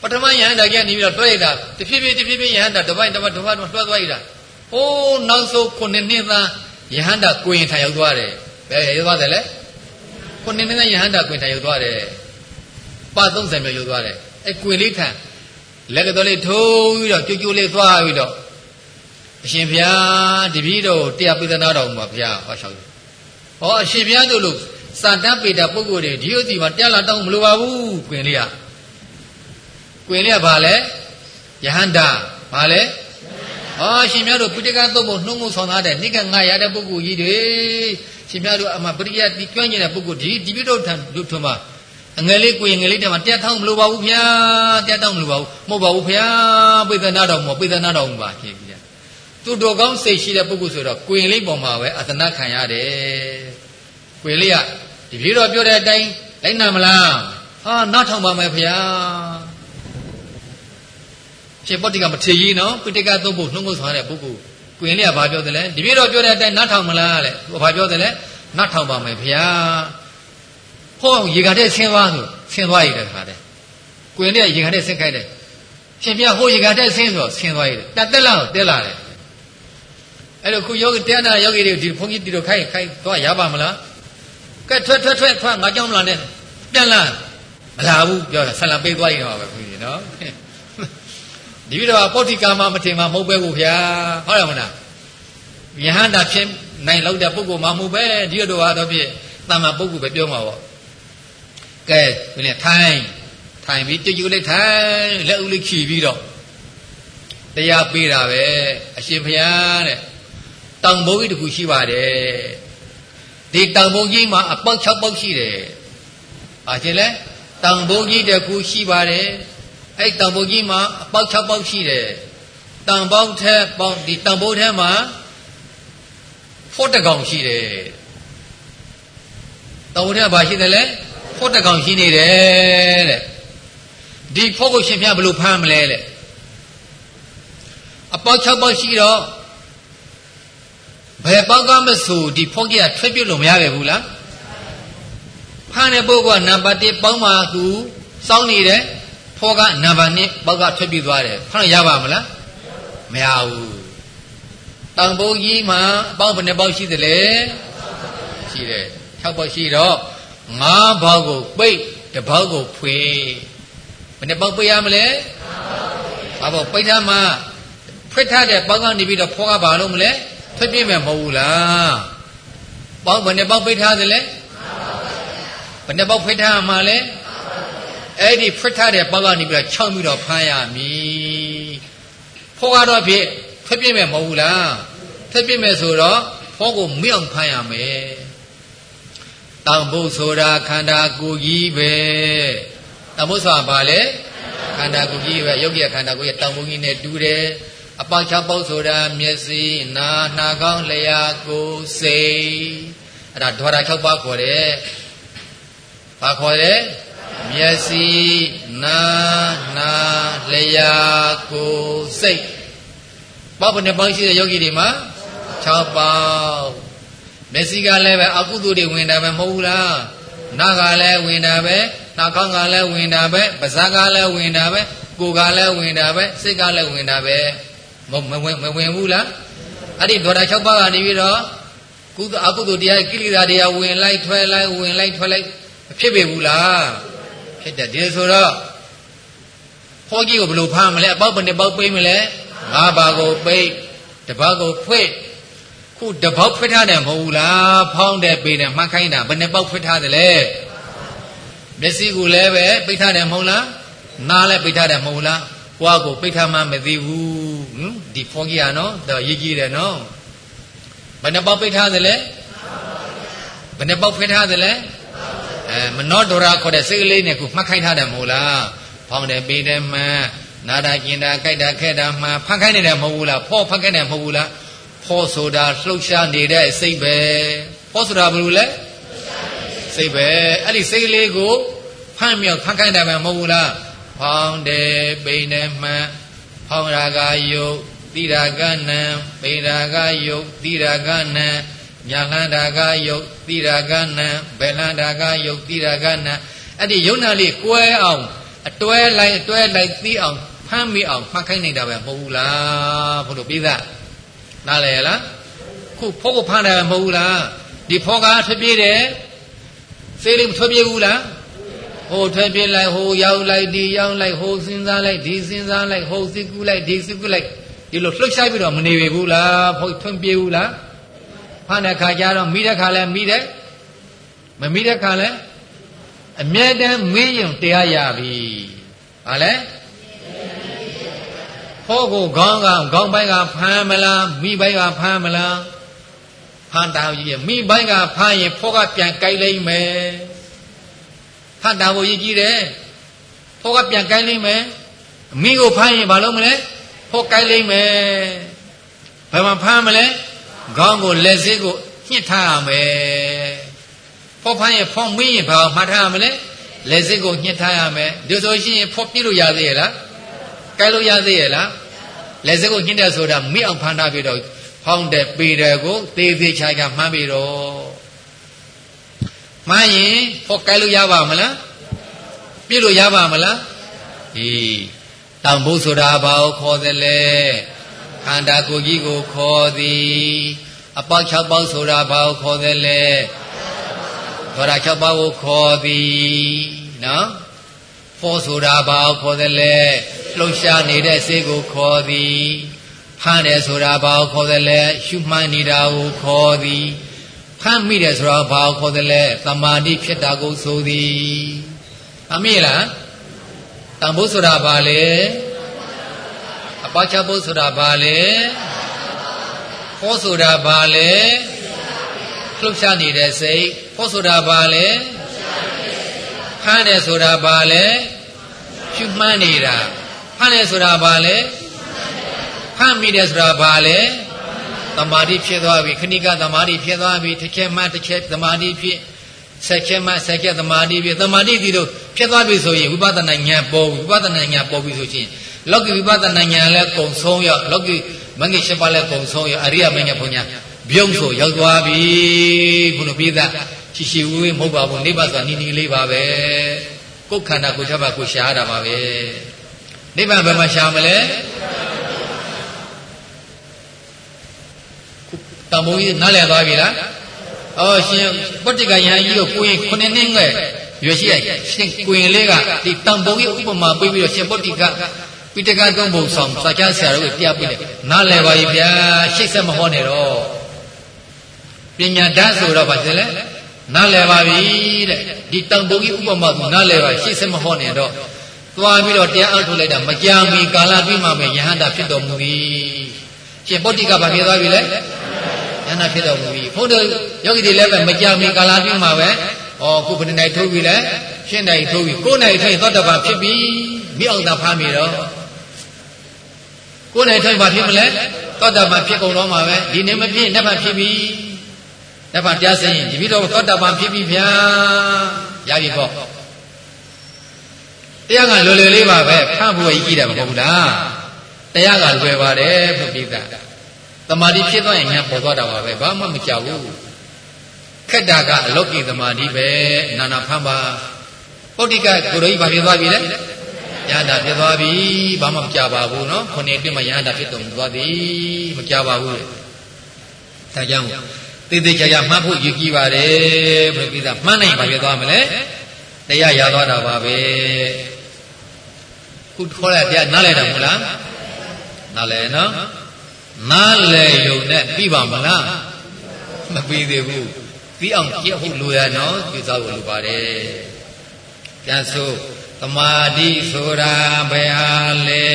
ပထမယဟန္တာကြီးကနေပြီးတော့တွဲလိုက်တာတဖြည်းဖြည်းတဖြည်းဖြည်းယဟန္တာတစ်ပိုင်းတစ်ပိုင်းတစ်ပိုင်းလွှဲသွားလိုက်တာဟိုးနောက်ဆုံးခုနှစ်နှစ်သားယဟန္တာကိုရင်ထိုင်ရောက်သွားတယ်ဘယ်ရောက်သွားတယ်လဲခုနှစ်နှစ်သားယဟန္တာကိုရင်ထိုင်ရောက်သွားတယ်ပါ30မြောက်ရောက်သွားတယ်အဲကိုရင်လေးခံလက်ကတော်လေးထိုးပြီးတော့ကြိုးကြိုးလေးသွားပြီးတော့ အရှင်ဘုရားတပည့်တော်တရားပိသနာတော်မှာဘုရားဟောရှောက်တယ်။ဟောအရှင်ဘုရားတို့လို့စံတတ်ပေတာပုဂ္ဂိုလ်တွေဒီဥစီမှာတရားလာတောင်းမလိုပါဘူး။ကွင်လေးကကွင်လေးကဘာလဲယဟန္တာဘာလဲဟောရှင်မြတ်တို့ပုတ္တကသုံးဖို့နှုံးမှုဆောင်သားတဲ့နိကငါရတဲ့ပုဂ္ဂိုလ်ကြီးတွေရှင်မြတ်တို့အမှပရိယတ်ဒီကျွမ်းကျင်တဲ့ပုဂ္ဂိုလ်ဒီဒီပြိတို့ထံတို့ထွန်းမှာအငယ်လေးကိုရင်ငယ်လေးတည်းမှာတရားထောင်းမလိုပါဘူးဗျာတရားတောင်းမလိုပါဘူးမဟုတ်ပါဘူးဗျာပိသနာတော်မပိသနာတော်မှာရှင်ဗျာ သူတော်ကောင်းစိတ်ရှိတဲ့ပုဂ္ဂိုလ်ဆိုတော့ကိုရင်လေးပေါ်မှာပဲအသနာခံရတယ်ကိုရင်လေးကဒီပြေတော်ပြောတဲ့အတိုင်းလိုက်နာမလားဟာနောက်ထောင်ပါမယ်ဗျာရှင်ပုတ္တိကမထေကြီးနော်ပိဋကသုံးဖို့နှုတ်ငုတ်ဆောင်တဲ့ပုဂ္ဂိုလ်ကိုရင်လေးကဘာပြောတယ်လဲဒီပြေတော်ပြောတဲ့အတိုင်းနောက်ထောင်မလားတဲ့ဘာပြောတယ်လဲနောက်ထောင်ပါမယ်ဗျာဟောရေကတဲ့ဆင်းသွားဆိုဆင်းသွားရတဲ့ခါတဲ့ကိုရင်လေးကရေကတဲ့ဆင်းခိုင်းတယ်ရှင်ပြဟိုရေကတဲ့ဆင်းဆိုဆင်းသွားရတယ်တက်တက်လာတော့တက်လာတယ် အဲ့တော့ခုယောဂတရားနာယောဂီတွေဒီဘုန်းကြီးဒီလိုခိုင်းခိုင်းတော့ရပါမလားကဲထွက်ထွက်ထွက်ထွက်ငါကြောင်းမလာနဲ့ပြန်လာမလာဘူးပြောတာဆလံပေးသွားရင်တော့ပဲဘုန်းကြီးနော်ဒီပြီးတော့ပုဋ္ဌိကာမမထင်မှာမဟုတ်ပဲကိုဗျာဟုတ်တယ်မလားယဟန္တာဖြစ်နိုင်လောက်တဲ့ပုဂ္ဂိုလ်မှမဟုတ်ပဲဒီလိုတော့ဖြစ်တမ္မာပုဂ္ဂိုလ်ပဲပြောမှာပေါ့ကဲဒီနေ့ထိုင်ထိုင်ပြီးကြွကြွလေးထိုင်လက်ဦးလေးခီပြီးတော့တရားပေးတာပဲအရှင်ဘုရားတဲ့ တောင်ဘုံကြီးတခုရှိပါတယ်ဒီတောင်ဘုံကြီးမှာအပေါက်6ပေါက်ရှိတယ်အားချင်းလဲတောင်ဘုံကြီးတခုရှိပါတယ်အဲ့တောင်ဘုံကြီးမှာအပေါက်6ပေါက်ရှိတယ်တောင်ပေါက်ထဲပေါက်ဒီတောင်ဘုံထဲမှာဖို့တကောင်ရှိတယ်တောင်ဘုံထဲမှာရှိတယ်လဲဖို့တကောင်ရှိနေတယ်တဲ့ဒီဖို့ကိုရှင်ဖျားဘယ်လိုဖမ်းမလဲတဲ့အပေါက်6ပေါက်ရှိတော့ ဘယ်ပေါက်ကမဆိုဒီဖို့ကြီးကထွက်ပြလို့မရခဲ့ဘူးလားဖမ်းတဲ့ပုဂ္ဂိုလ်ကနံပါတ်1ပေါင်းမှာသူစောင်းနေတယ်ဖို့ကနံပါတ်2ပေါက်ကထွက်ပြသွားတယ်ဖမ်းရပါမလားမရဘူးတောင်ဘုံကြီးမှာအပေါက်ဘယ်နှပေါက်ရှိသလဲရှိတယ်6ပေါက်ရှိတော့5ပေါက်ကိုပိတ်တစ်ပေါက်ကိုဖွေဘယ်နှပေါက်ပိတ်ရမလဲ5ပေါက်ပိတ်ထားမှဖွင့်ထားတဲ့ပေါက်ကနေပြီးတော့ဖောကဘာလို့မလဲ ထွက်ပြေးမယ်မဟုတ်ဘူးလားပေါက်ဘယ်နှပေါက်ပိတ်ထားသလဲဘယ်နှပေါက်ဖွင့်ထားမှလဲအဲ့ဒီဖွင့်ထားတဲ့ပေါက်ကနေပြီးတော့ခြောက်ပြီးတော့ဖမ်းရမည်ဖောကတော့ဖြစ်ထွက်ပြေးမယ်မဟုတ်ဘူးလားထွက်ပြေးမယ်ဆိုတော့ဖောကိုမိအောင်ဖမ်းရမယ်တောင်ဖို့ဆိုတာခန္ဓာကိုယ်ကြီးပဲတောင်ဖို့ဆိုတာဘာလဲခန္ဓာကိုယ်ကြီးပဲယုတ်ရခန္ဓာကိုယ်ရဲ့တောင်ဖို့ကြီးနဲ့တူတယ် အပေါက်၆ပေါက်ဆိုတာမျက်စိနာနှာခေါင်းလျှာကိုယ်စိတ်အဲ့ဒါဒွါရ၆ပါးခေါ်တယ်ဘာခေါ်လဲမျက်စိနာနာလျှာကိုယ်စိတ်ပေါက်ဘယ်နှပေါက်ရှိတဲ့ယောဂီတွေမှာ6ပေါက်မျက်စိကလည်းပဲအကုသိုလ်တွေဝင်တာပဲမဟုတ်ဘူးလားနားကလည်းဝင်တာပဲနှာခေါင်းကလည်းဝင်တာပဲပါးစပ်ကလည်းဝင်တာပဲကိုယ်ကလည်းဝင်တာပဲစိတ်ကလည်းဝင်တာပဲ မဝင်မဝင်ဘူးလားအဲ့ဒီဒေါ်တာ6ပါးကနေပြီးတော့ကုသအကုသိုလ်တရားကိလေသာတရားဝင်လိုက်ထွက်လိုက်ဝင်လိုက်ထွက်လိုက်မဖြစ်ပေဘူးလားဖြစ်တယ်ဒီဆိုတော့ဖောကြီးကိုဘယ်လိုဖမ်းမလဲအပေါက်ဘယ်နှပေါက်ပိမ့်မလဲငါးပါးကိုပိတ်တပတ်ကိုဖွင့်ခုတပေါက်ဖွင့်ထားတယ်မဟုတ်ဘူးလားဖောင်းတယ်ပေးတယ်မှတ်ခိုင်းတာဘယ်နှပေါက်ဖွင့်ထားတယ်လဲမျက်စိကိုလည်းပဲပိတ်ထားတယ်မဟုတ်လားနားလည်းပိတ်ထားတယ်မဟုတ်လားကိုယ့်ကိုပိတ်ထားမှမသိဘူး ဟင်ဒီဖောကြီးရနော်တော့ရေးကြည့်တယ်နော်ဘယ်နှပေါက်ပိတ်ထားတယ်လဲဘယ်နှပေါက်ဖွင့်ထားတယ်လဲအဲမနောဒရာခေါ်တဲ့စိတ်ကလေးနဲ့ကိုမှတ်ခိုင်းထားတယ်မဟုတ်လားဖောင်းတယ်ပေးတယ်မှန်နာတာကျင်တာကြိုက်တာခဲတာမှဖတ်ခိုင်းနေတယ်မဟုတ်ဘူးလားဖောဖတ်ခိုင်းတယ်မဟုတ်ဘူးလားဖောဆိုတာလှုပ်ရှားနေတဲ့စိတ်ပဲဖောဆိုတာဘယ်လိုလဲစိတ်ပဲအဲ့ဒီစိတ်လေးကိုဖမ်းမြောက်ဖတ်ခိုင်းတယ်မဟုတ်ဘူးလားဖောင်းတယ်ပိန်တယ်မှ ဖောင်းရာကယုတ်တိရာကနံပိန်ရာကယုတ်တိရာကနံညာလန္တာကယုတ်တိရာကနံဘယ်လန္တာကယုတ်တိရာကနံအဲ့ဒီယုံနာလေးကွဲအောင်အတွဲလိုက်အတွဲလိုက်သိအောင်ဖမ်းမိအောင်မှတ်ခိုင်းနေတာပဲမဟုတ်ဘူးလားဘုလို့ပြီးသားနားလည်လားခုဖောကိုဖမ်းတယ်မဟုတ်ဘူးလားဒီဖောကထွက်ပြေးတယ်စေးလေးမထွက်ပြေးဘူးလား ဟိုထွက်ပြေးလိုက်ဟိုရောက်လိုက်ဒီရောက်လိုက်ဟိုစဉ်းစားလိုက်ဒီစဉ်းစားလိုက်ဟိုစိတ်ကူးလိုက်ဒီစိတ်ကူးလိုက်ဒီလိုလှုပ်ရှားပြီးတော့မနေပေဘူးလားဖောထွန်းပြေးဘူးလားဖမ်းတဲ့ခါကျတော့မိတဲ့ခါလဲမိတယ်မမိတဲ့ခါလဲအမြဲတမ်းမေးရင်တရားရပြီ။ဟာလဲဟောကိုခေါင်းကခေါင်းပိုင်းကဖမ်းမလားမိပိုင်းကဖမ်းမလားဖမ်းတာကြီးမိပိုင်းကဖမ်းရင်ဖောကပြန်ကြိုက်လိမ့်မယ် ဖမ်းတာကိုရည်ကြည့်တယ်ဖောကပြန်ကြိုက်လိမ့်မယ်မိကိုဖမ်းရင်ဘာလုပ်မလဲဖောကြိုက်လိမ့်မယ်ဘယ်မှာဖမ်းမလဲခေါင်းကိုလက်စေးကိုညှစ်ထားရမယ်ဖောဖမ်းရင်ဖောမင်းရင်ဘာမှတ်ထားရမလဲလက်စစ်ကိုညှစ်ထားရမယ်ဒီဆိုရှင်ဖောပြလို့ရသေးရဲ့လားကဲလို့ရသေးရဲ့လားလက်စစ်ကိုညှစ်တယ်ဆိုတာမိအောင်ဖမ်းထားပြီးတော့ဖောင်းတဲ့ပေတယ်ကိုသေးသေးချာချာမှန်းပြီးတော့ မှန်းရင်ဖောကဲလို့ရပါမလားပြလို့ရပါမလားဟေးတောင်ဘုဆိုတာဘာကိုခေါ်တယ်လဲခခန္ဓာကိုယ်ကြီးကိုခေါ်သည်အပေါက်6ပေါက်ဆိုတာဘာကိုခေါ်တယ်လဲသောတာ6ပါးကိုခေါ်သည်နော်ဖောဆိုတာဘာကိုခေါ်တယ်လဲလှုပ်ရှားနေတဲ့စိတ်ကိုခေါ်သည်ဖမ်းတယ်ဆိုတာဘာကိုခေါ်တယ်လဲရှုမှန်းနေတာကိုခေါ်သည် ဖမ်းမိတယ်ဆိုတာဘာကိုခေါ်တယ်လဲသမာဓိဖြစ်တာကိုဆိုသည်အမေလားတန်ဖို့ဆိုတာဘာလဲအပချဖို့ဆိုတာဘာလဲဟောဆိုတာဘာလဲလှုပ်ရှားနေတဲ့စိတ်ဟောဆိုတာဘာလဲဖမ်းတယ်ဆိုတာဘာလဲရှုမှန်းနေတာဖမ်းတယ်ဆိုတာဘာလဲဖမ်းမိတယ်ဆိုတာဘာလဲ သမာဓိဖြစ်သွားပြီခဏိကသမာဓိဖြစ်သွားပြီတစ်ချက်မှတစ်ချက်သမာဓိဖြစ်ဆက်ချက်မှဆက်ချက်သမာဓိဖြစ်သမာဓိဒီလိုဖြစ်သွားပြီဆိုရင်ဝိပဿနာဉာဏ်ပေါ်ဝိပဿနာဉာဏ်ပေါ်ပြီဆိုရင်လောကီဝိပဿနာဉာဏ်လည်းကုံဆုံးရလောကီမင်္ဂရှပါလည်းကုံဆုံးရအရိယမဉ္ဇဉ်ဘုံညာပြုံးဆိုရောက်သွားပြီခုလိုပြည့်သားချီချီဝေးဝေးမဟုတ်ပါဘူးနိဗ္ဗာန်ဆိုတာနီနီလေးပါပဲကိုယ်ခန္ဓာကိုယ်ချက်ပါကိုရှားတာပါပဲနိဗ္ဗာန်ဘယ်မှာရှားမလဲ တမုံကြီးနားလည်သွားပြီလားအော်ရှင်ပဋိကယဟန်ကြီးကိုကိုရင်ခုနှစ်နှစ်ငယ်ရွေရှိရရှင်ကိုရင်လေးကဒီတံပုံကြီးဥပမာပေးပြီးတော့ရှင်ပဋိကပိဋကသုံးပုံဆောင်စာချဆရာတို့ကိုပြပေးတယ်နားလည်ပါပြီဗျာရှိတ်ဆက်မဟောနဲ့တော့ပညာဓာတ်ဆိုတော့ဗာတယ်လေနားလည်ပါပြီတဲ့ဒီတံပုံကြီးဥပမာဆိုနားလည်ပါရှိတ်ဆက်မဟောနဲ့တော့သွားပြီးတော့တရားအားထုတ်လိုက်တာမကြာမီကာလပြီးမှပဲယဟန္တာဖြစ်တော်မူပြီရှင်ပုတ္တိကဘာဖြစ်သွားပြီလဲ ယဟန္တာဖြစ်တော်မူပြီဘုန်းတော်ယောဂီတွေလည်းပဲမကြာမီကာလပြီးမှပဲဩခုဘယ်နိုင်ထိုးပြီလဲရှင်းနိုင်ထိုးပြီကိုယ်နိုင်ထိုးသောတပန်ဖြစ်ပြီမိအောင်သာဖမ်းပြီတော့ကိုယ်နိုင်ထိုးဘာဖြစ်မလဲသောတပန်ဖြစ်ကုန်တော့မှာပဲဒီနေ့မဖြစ်နှစ်ဖန်ဖြစ်ပြီနှစ်ဖန်တရားစင်ရင်ဒီပြီးတော့သောတပန်ဖြစ်ပြီဗျာရပြီပေါ့တရားကလွယ်လွယ်လေးပါပဲဖတ်ဖို့ကြီးကြည့်တယ်မဟုတ်ဘူးလားတရားကလွယ်ပါတယ်ဘုပိ တမာတိဖြစ်သွားရင်ညာပေါ်သွားတာပါပဲဘာမှမကြောက်ဘူးခက်တာကအလောကိတမာတိပဲနာနာဖမ်းပါပုဒ္ဓိကကိုရိုကြီးဘာဖြစ်သွားပြီလဲညာတာဖြစ်သွားပြီဘာမှမကြောက်ပါဘူးနော်ခုနှစ်ပြည့်မှညာတာဖြစ်တော်မူသွားသည်မကြောက်ပါဘူးဒါကြောင့်တေးသေးချာချာမှတ်ဖို့ယူကြည့်ပါတယ်ဘုရားကိစ္စမှန်းနိုင်ဘာဖြစ်သွားမလဲတရားရသွားတာပါပဲခုခေါ်ရတရားနားလဲတာမဟုတ်လားနားလဲနော် နားလည်ရုံနဲ့ပြီးပါမလားမပြီးသေးဘူးပြီးအောင်ကြည့်ဟုတ်လိုရနော်ကြည့်စားဖို့လိုပါတယ်ပြန်ဆိုသမာဓိဆိုတာဘယ်ဟာလဲ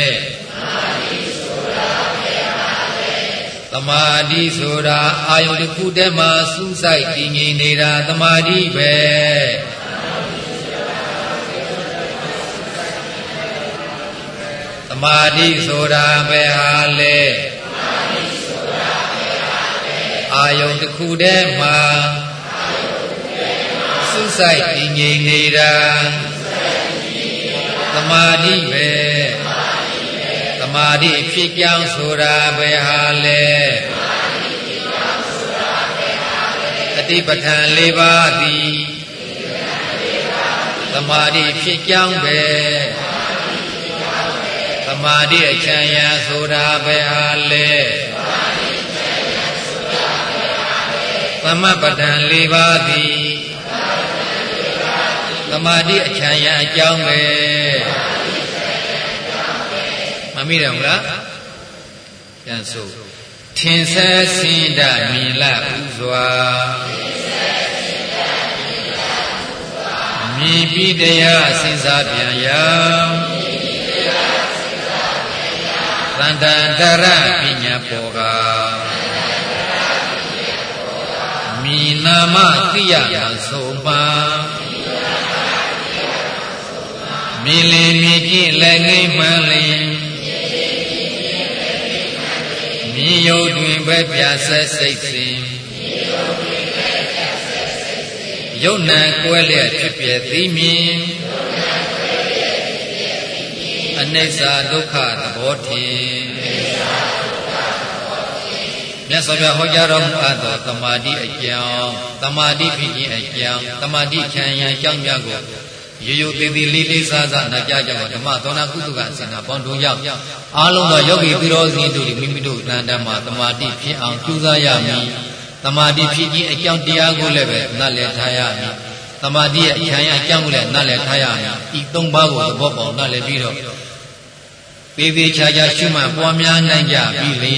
သမာဓိဆိုတာအာယုန်တစ်ခုတည်းမှာစူးစိုက်တည်ငြိမ်နေတာသမာဓိပဲသမာဓိဆိုတာဘယ်ဟာလဲ အာယုန်တစ်ခုတည်းမှာစူးစိုက်တည်ငြိမ်နေတာသမာဓိပဲသမာဓိဖြစ်ကြောင်းဆိုတာဘယ်ဟာလဲတတိပဋ္ဌာန်၄ပါးသည်သမာဓိဖြစ်ကြောင်းပဲသ မာဓိအချမ်းရာဆိုတာဘယ်ဟာလဲသမပဋ္ဌာန်၄ပါးသည်သမာဓိအချမ်းရာအကြောင်းပဲမမိတယ်မလားပြန်ဆိုထင်ဆက်စင်ဒမြင်လဥစွာမြည်ပြီးတရားစဉ်းစားပြန်ရ န္တန္တရပညာပေါ်ကမိနာမတိယမဆုံးပါမြင်လင်မြင်ကြည့်လည်းငိမ့်မှန်လင်မြင်ယုတ်တွင်ပဲပြဆက်စိတ်စဉ်ယုတ်နံကွဲလျက်ဖြစ်ပြသိမြင်အနိစ္စဒုက္ခသ ဘောထင်မြတ်စွာဘုရားဟောကြားတော်မူအပ်သောတမာတိအကြောင်းတမာတိဖြစ်ခြင်းအကြောင်းတမာတိချမ်းရန်အကြောင်းများကိုရိုးရိုးသေးသေးလေးလေးစားစားနာကြကြပါဓမ္မသောနာကုသကအစဉ်နာပေါင်းတို့ရောက်အားလုံးသောယောဂီသူတော်စင်တို့မိမိတို့တန်တမ်းမှာတမာတိဖြစ်အောင်ကြိုးစားရမည်တမာတိဖြစ်ခြင်းအကြောင်းတရားကိုလည်းပဲနားလည်ထားရမည်တမာတိရဲ့အချမ်းအကြောင်းကိုလည်းနားလည်ထားရမည်ဤသုံးပါးကိုသဘောပေါက်နားလည်ပြီးတော့ သေးသေးချာချာရှုမှတ်ပွားများနိုင်ကြပြီလေ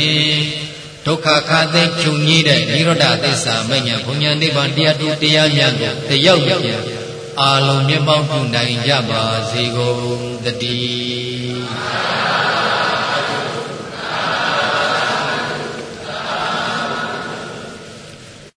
ဒုက္ခခါသိချုပ်ငြိတဲ့និရောဓသစ္စာမဉ္ဇဉ်ဘုံညာနိဗ္ဗာန်တရားတူတရားများကိုတယောက်ပြန်အာလုံးမြတ်ပေါင်းပြုနိုင်ကြပါစေကုန်တည်း